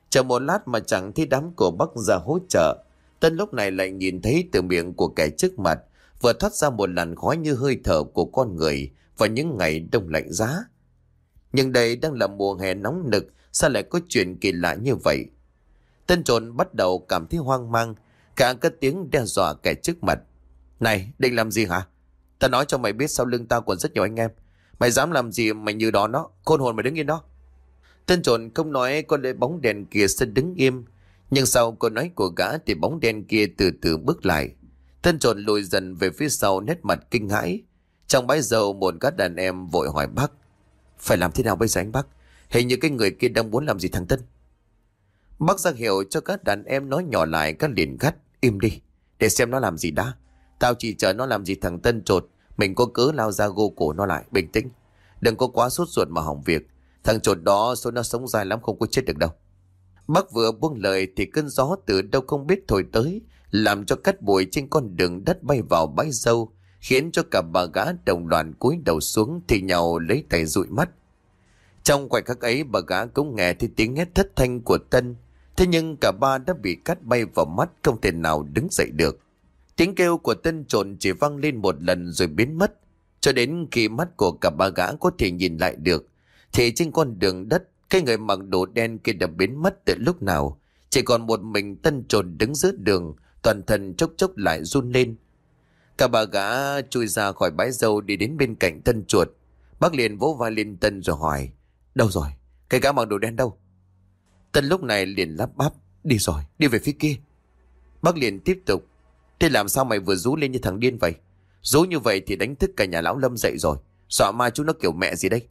Chờ một lát mà chẳng thấy đám cổ bắc ra hỗ trợ. Tân lúc này lại nhìn thấy từ miệng của kẻ trước mặt vừa thoát ra một làn khói như hơi thở của con người vào những ngày đông lạnh giá. Nhưng đây đang là mùa hè nóng nực, sao lại có chuyện kỳ lạ như vậy? Tân trộn bắt đầu cảm thấy hoang mang, cả cất tiếng đe dọa kẻ trước mặt. Này, định làm gì hả? Ta nói cho mày biết sau lưng tao còn rất nhiều anh em. Mày dám làm gì mày như đó nó, khôn hồn mày đứng yên đó. Tên trộn không nói con lấy bóng đèn kia sẽ đứng im. Nhưng sau câu nói của gã thì bóng đèn kia từ từ bước lại. Tên trộn lùi dần về phía sau nét mặt kinh hãi. Trong bãi dầu một các đàn em vội hỏi bác. Phải làm thế nào bây giờ anh bác? Hình như cái người kia đang muốn làm gì thằng Tân. Bác ra hiệu cho các đàn em nói nhỏ lại các liền gắt. Im đi, để xem nó làm gì đã. Tao chỉ chờ nó làm gì thằng Tân trột. Mình có cớ lao ra gô cổ nó lại, bình tĩnh. Đừng có quá sốt ruột mà hỏng việc. Thằng trột đó số nó sống dài lắm không có chết được đâu. Bác vừa buông lời thì cơn gió từ đâu không biết thổi tới, làm cho cắt bụi trên con đường đất bay vào bãi sâu, khiến cho cả bà gã đồng đoàn cúi đầu xuống thì nhau lấy tay dụi mắt. Trong khoảnh khắc ấy bà gã cũng nghe thấy tiếng hét thất thanh của Tân, thế nhưng cả ba đã bị cắt bay vào mắt không thể nào đứng dậy được. Tiếng kêu của Tân trộn chỉ vang lên một lần rồi biến mất, cho đến khi mắt của cả ba gã có thể nhìn lại được, thì trên con đường đất, cái người mặc đồ đen kia đã biến mất từ lúc nào. Chỉ còn một mình tân trồn đứng giữa đường, toàn thân chốc chốc lại run lên. Cả bà gã chui ra khỏi bãi dâu đi đến bên cạnh tân chuột. Bác liền vỗ vai lên tân rồi hỏi, đâu rồi, cái gã mặc đồ đen đâu? Tân lúc này liền lắp bắp, đi rồi, đi về phía kia. Bác liền tiếp tục, thế làm sao mày vừa rú lên như thằng điên vậy? Rú như vậy thì đánh thức cả nhà lão lâm dậy rồi, sợ ma chú nó kiểu mẹ gì đây?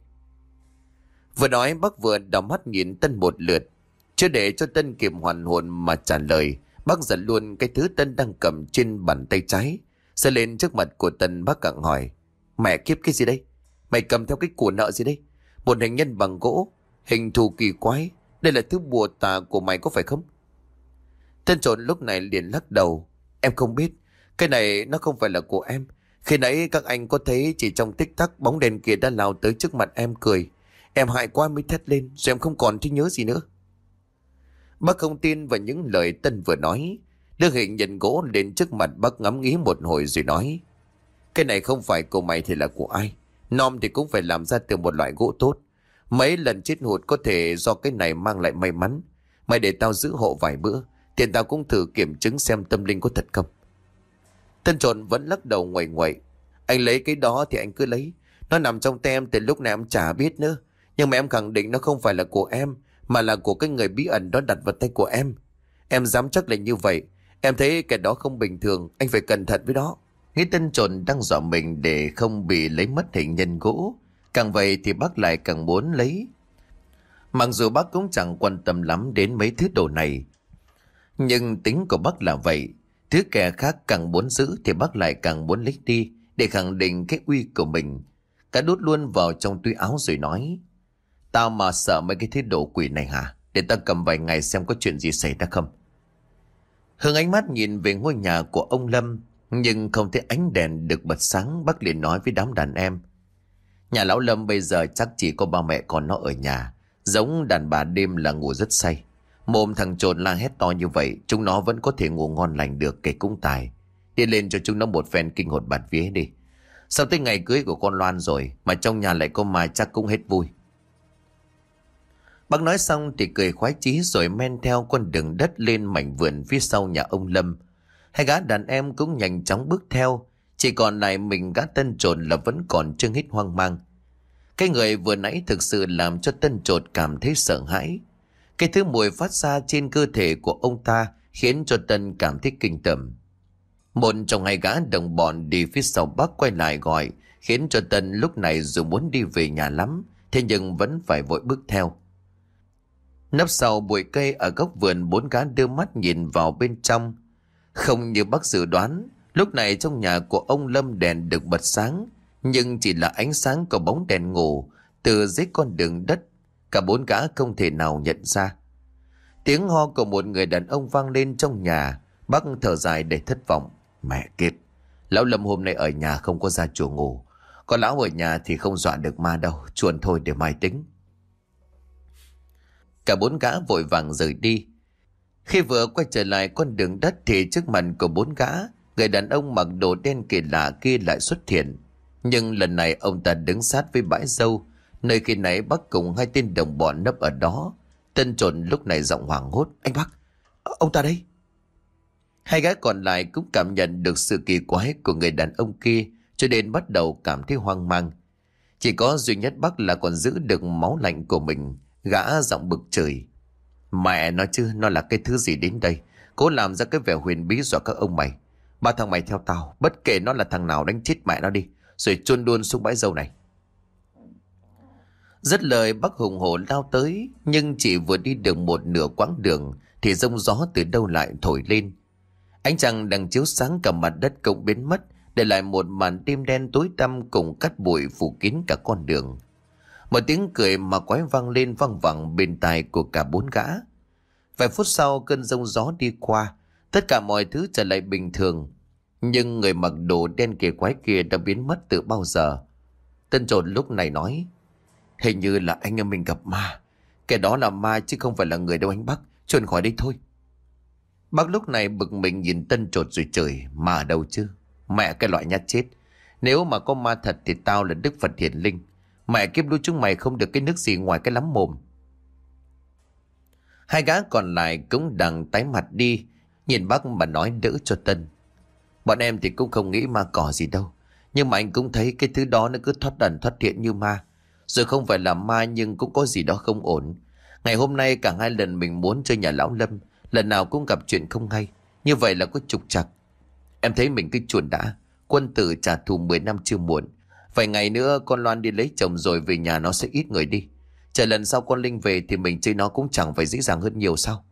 Vừa nói bác vừa đào mắt nhìn Tân một lượt. Chưa để cho Tân kịp hoàn hồn mà trả lời. Bác giật luôn cái thứ Tân đang cầm trên bàn tay trái. Sẽ lên trước mặt của Tân bác cặng hỏi. Mẹ kiếp cái gì đây? Mày cầm theo cái của nợ gì đây? Một hình nhân bằng gỗ. Hình thù kỳ quái. Đây là thứ bùa tà của mày có phải không? Tân trộn lúc này liền lắc đầu. Em không biết. Cái này nó không phải là của em. Khi nãy các anh có thấy chỉ trong tích tắc bóng đèn kia đã lao tới trước mặt em cười. Em hại quá mới thét lên, Rồi em không còn trí nhớ gì nữa Bác không tin vào những lời Tân vừa nói Đưa hình nhận gỗ lên trước mặt bác ngắm nghĩ một hồi rồi nói, Cái này không phải của mày thì là của ai Nom thì cũng phải làm ra từ một loại gỗ tốt Mấy lần chết hụt có thể do cái này mang lại may mắn Mày để tao giữ hộ vài bữa Tiền tao cũng thử kiểm chứng xem tâm linh có thật không. Tân trộn vẫn lắc đầu ngoại ngoại Anh lấy cái đó thì anh cứ lấy. Nó nằm trong tay em từ lúc này em chả biết nữa. Nhưng mà em khẳng định nó không phải là của em, Mà là của cái người bí ẩn đó đặt vào tay của em. Em dám chắc là như vậy. Em thấy kẻ đó không bình thường, Anh phải cẩn thận với đó. Nghĩ tân trồn đang dọa mình để không bị lấy mất hình nhân gỗ. Càng vậy thì bác lại càng muốn lấy. Mặc dù bác cũng chẳng quan tâm lắm đến mấy thứ đồ này nhưng tính của bác là vậy Thứ kẻ khác càng muốn giữ thì bác lại càng muốn lấy đi Để khẳng định cái uy của mình Cả đút luôn vào trong túi áo rồi nói Tao mà sợ mấy cái thứ đồ quỷ này hả? Để tao cầm vài ngày xem có chuyện gì xảy ra không? Hương ánh mắt nhìn về ngôi nhà của ông Lâm, nhưng không thấy ánh đèn được bật sáng, bác liền nói với đám đàn em. Nhà lão Lâm bây giờ chắc chỉ có ba mẹ con nó ở nhà, giống đàn bà đêm là ngủ rất say. Mồm thằng trồn la hét to như vậy, chúng nó vẫn có thể ngủ ngon lành được kể cũng tài. Đi lên cho chúng nó một phen kinh hồn bạt vía đi. Sau tới ngày cưới của con Loan rồi, mà trong nhà lại có mà chắc cũng hết vui. Bác nói xong thì cười khoái chí rồi men theo con đường đất lên mảnh vườn phía sau nhà ông Lâm. Hai gã đàn em cũng nhanh chóng bước theo, chỉ còn lại mình gã tân trồn là vẫn còn trưng hít hoang mang. Cái người vừa nãy thực sự làm cho tân trột cảm thấy sợ hãi. Cái thứ mùi phát ra trên cơ thể của ông ta khiến cho tân cảm thấy kinh tởm. Một trong hai gã đồng bọn đi phía sau bác quay lại gọi, khiến cho tân lúc này dù muốn đi về nhà lắm, thế nhưng vẫn phải vội bước theo. Nấp sau bụi cây ở góc vườn bốn gã đưa mắt nhìn vào bên trong. Không như bác dự đoán, lúc này trong nhà của ông Lâm đèn được bật sáng, nhưng chỉ là ánh sáng của bóng đèn ngủ từ dưới con đường đất, cả bốn gã không thể nào nhận ra. Tiếng ho của một người đàn ông vang lên trong nhà, bác thở dài để thất vọng. Mẹ kiệt, lão Lâm hôm nay ở nhà không có ra chùa ngủ, còn lão ở nhà thì không dọa được ma đâu, chuồn thôi để mai tính. Cả bốn gã vội vàng rời đi. Khi vừa quay trở lại con đường đất thì trước mặt của bốn gã, người đàn ông mặc đồ đen kỳ lạ kia lại xuất hiện. Nhưng lần này ông ta đứng sát với bãi dâu, nơi khi nãy bác cùng hai tên đồng bọn nấp ở đó. Tân trộn lúc này giọng hoảng hốt. Anh bác, ông ta đây. Hai gái còn lại cũng cảm nhận được sự kỳ quái của người đàn ông kia, cho nên bắt đầu cảm thấy hoang mang. Chỉ có duy nhất bác là còn giữ được máu lạnh của mình, Gã giọng bực trời. Mẹ nói chứ nó là cái thứ gì đến đây. Cố làm ra cái vẻ huyền bí dọa các ông mày. Ba thằng mày theo tao. Bất kể nó là thằng nào đánh chết mẹ nó đi. Rồi chôn luôn xuống bãi dâu này. Rất lời bác hùng hổ lao tới. Nhưng chỉ vừa đi được một nửa quãng đường. Thì rông gió từ đâu lại thổi lên. Ánh trăng đang chiếu sáng cả mặt đất cũng biến mất. Để lại một màn đêm đen tối tăm cùng cắt bụi phủ kín cả con đường. Một tiếng cười mà quái vang lên văng vẳng bên tai của cả bốn gã. Vài phút sau cơn rông gió đi qua, tất cả mọi thứ trở lại bình thường. Nhưng người mặc đồ đen kìa quái kia đã biến mất từ bao giờ. Tân trộn lúc này nói, hình như là anh em mình gặp ma. Kẻ đó là ma chứ không phải là người đâu anh Bắc, trốn khỏi đây thôi. Bác lúc này bực mình nhìn tân trột rồi trời, mà đâu chứ. Mẹ cái loại nhát chết. Nếu mà có ma thật thì tao là Đức Phật Hiền Linh. Mẹ kiếp đuôi chúng mày không được cái nước gì ngoài cái lắm mồm. Hai gã còn lại cũng đang tái mặt đi, nhìn bác mà nói đỡ cho Tân. Bọn em thì cũng không nghĩ ma cỏ gì đâu. Nhưng mà anh cũng thấy cái thứ đó nó cứ thoát ẩn thoát hiện như ma. Rồi không phải là ma nhưng cũng có gì đó không ổn. Ngày hôm nay cả hai lần mình muốn chơi nhà lão Lâm, lần nào cũng gặp chuyện không hay. Như vậy là có trục chặt. Em thấy mình cứ chuồn đã, quân tử trả thù 10 năm chưa muộn. Vài ngày nữa con Loan đi lấy chồng rồi về nhà nó sẽ ít người đi. Chờ lần sau con Linh về thì mình chơi nó cũng chẳng phải dễ dàng hơn nhiều sao.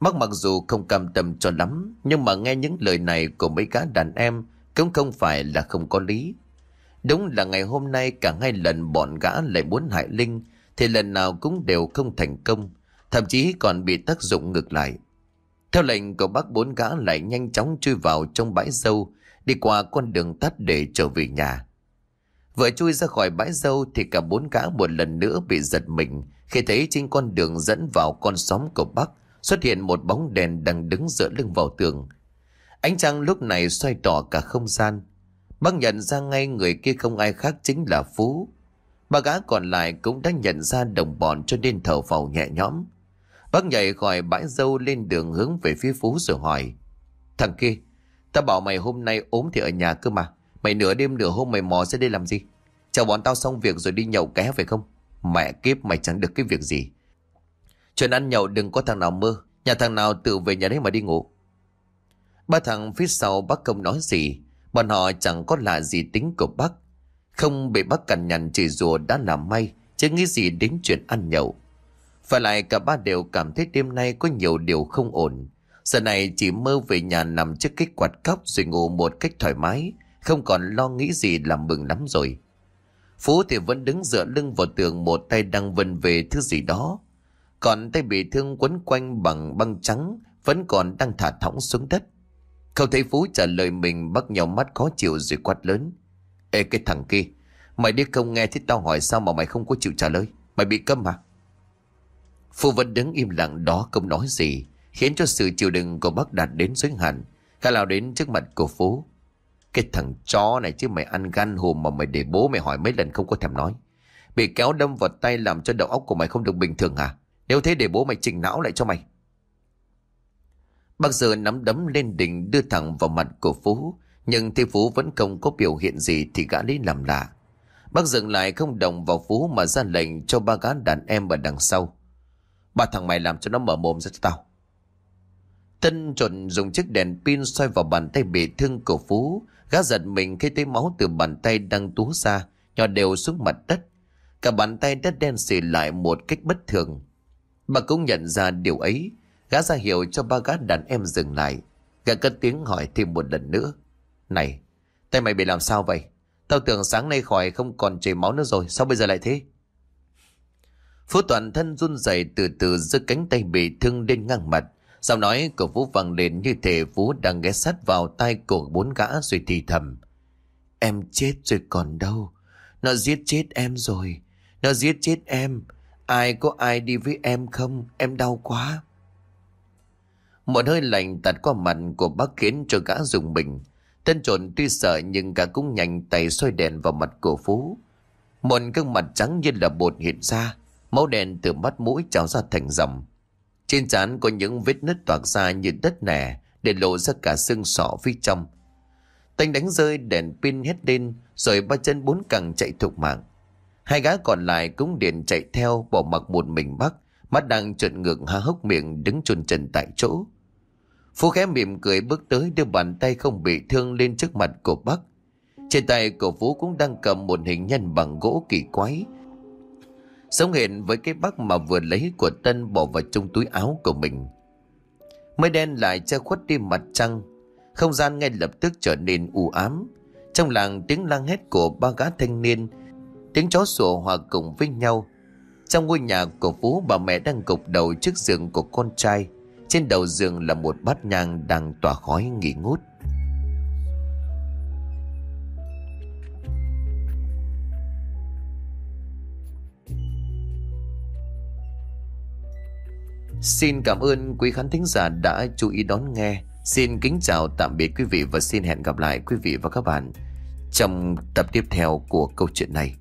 Mắc mặc dù không cam tâm cho lắm, nhưng mà nghe những lời này của mấy cá đàn em cũng không phải là không có lý. Đúng là ngày hôm nay cả hai lần bọn gã lại muốn hại Linh thì lần nào cũng đều không thành công, thậm chí còn bị tác dụng ngược lại. Theo lệnh của bác bốn gã lại nhanh chóng chui vào trong bãi dâu đi qua con đường tắt để trở về nhà. Vừa chui ra khỏi bãi dâu thì cả bốn gã một lần nữa bị giật mình khi thấy trên con đường dẫn vào con xóm của Bắc xuất hiện một bóng đèn đang đứng dựa lưng vào tường. Ánh trăng lúc này xoay tỏ cả không gian. Bác nhận ra ngay người kia không ai khác chính là Phú. Ba gã còn lại cũng đã nhận ra đồng bọn cho nên thở phào nhẹ nhõm. Bác nhảy khỏi bãi dâu lên đường hướng về phía Phú rồi hỏi. Thằng kia, ta bảo mày hôm nay ốm thì ở nhà cơ mà. Mày nửa đêm nửa hôm mày mò ra đây làm gì? Chờ bọn tao xong việc rồi đi nhậu ké phải không? Mẹ kiếp mày chẳng được cái việc gì. Chuyện ăn nhậu đừng có thằng nào mơ. Nhà thằng nào tự về nhà đấy mà đi ngủ. Ba thằng phía sau bác công nói gì. Bọn họ chẳng có là gì tính của bác. Không bị bác cằn nhằn chửi rùa đã làm may. Chứ nghĩ gì đến chuyện ăn nhậu. Và lại cả ba đều cảm thấy đêm nay có nhiều điều không ổn. Giờ này chỉ mơ về nhà nằm trước cái quạt cóc rồi ngủ một cách thoải mái, không còn lo nghĩ gì làm mừng lắm rồi. Phú thì vẫn đứng dựa lưng vào tường một tay đang vần về thứ gì đó. Còn tay bị thương quấn quanh bằng băng trắng Vẫn còn đang thả thõng xuống đất không thấy Phú trả lời mình bắt nhau mắt khó chịu rồi quát lớn. Ê, cái thằng kia, Mày đi không nghe thì tao hỏi sao mà mày không có chịu trả lời? Mày bị câm à Phú vẫn đứng im lặng đó không nói gì, Khiến cho sự chịu đựng của bác đạt đến giới hạn. Khá lao đến trước mặt của Phú. Cái thằng chó này chứ mày ăn gan hùm mà mày để bố mày hỏi mấy lần không có thèm nói. Bị kéo đâm vào tay làm cho đầu óc của mày không được bình thường à Nếu thế để bố mày chỉnh não lại cho mày. Bác giờ nắm đấm lên đỉnh đưa thẳng vào mặt của Phú, Nhưng thấy Phú vẫn không có biểu hiện gì thì gã lấy làm lạ. Bác dừng lại không đồng vào Phú mà ra lệnh cho ba gã đàn em ở đằng sau. Ba thằng mày làm cho nó mở mồm ra cho tao. Tân chuẩn dùng chiếc đèn pin soi vào bàn tay bị thương của Phú. Gã giật mình khi thấy máu từ bàn tay đang tú ra, Nhỏ đều xuống mặt đất. Cả bàn tay đất đen xì lại một cách bất thường. Bà cũng nhận ra điều ấy. Gã ra hiệu cho ba gã đàn em dừng lại. Gã cất tiếng hỏi thêm một lần nữa. Này, Tay mày bị làm sao vậy? Tao tưởng sáng nay khỏi không còn chảy máu nữa rồi. Sao bây giờ lại thế? Phú toàn thân run rẩy từ từ giơ cánh tay bị thương lên ngang mặt. Sau nói của vũ vang lên như thể vũ đang ghé sát vào tay của bốn gã rồi thì thầm. Em chết rồi còn đâu? Nó giết chết em rồi. Nó giết chết em. Ai có ai đi với em không? Em đau quá. Một hơi lạnh tạt qua mặt của bác khiến cho gã dùng mình. Tên trộn tuy sợ nhưng gã cũng nhanh tay xoay đèn vào mặt của Phú. Một gương mặt trắng như là bột hiện ra, Máu đen từ mắt mũi trào ra thành dòng. Trên trán có những vết nứt toạc ra như đất nẻ Để lộ ra cả xương sọ phía trong. Tanh đánh rơi, đèn pin hết lên, Rồi ba chân bốn cẳng chạy thục mạng. Hai gã còn lại cũng điện chạy theo, Bỏ mặc một mình bắc Mắt đang trợn ngược há hốc miệng Đứng chôn chân tại chỗ. Phú khẽ mỉm cười bước tới Đưa bàn tay không bị thương lên trước mặt của Bắc Trên tay của Phú cũng đang cầm Một hình nhân bằng gỗ kỳ quái Sống hiện với cái bắc mà vừa lấy của Tân bỏ vào trong túi áo của mình. Mây đen lại che khuất đi mặt trăng. Không gian ngay lập tức trở nên u ám. Trong làng tiếng lang hét của ba gã thanh niên, tiếng chó sủa hòa cùng với nhau. Trong ngôi nhà của Phú bà mẹ đang gục đầu trước giường của con trai. Trên đầu giường là một bát nhang đang tỏa khói nghỉ ngút. Xin cảm ơn quý khán thính giả đã chú ý đón nghe. Xin kính chào tạm biệt quý vị và xin hẹn gặp lại quý vị và các bạn trong tập tiếp theo của câu chuyện này.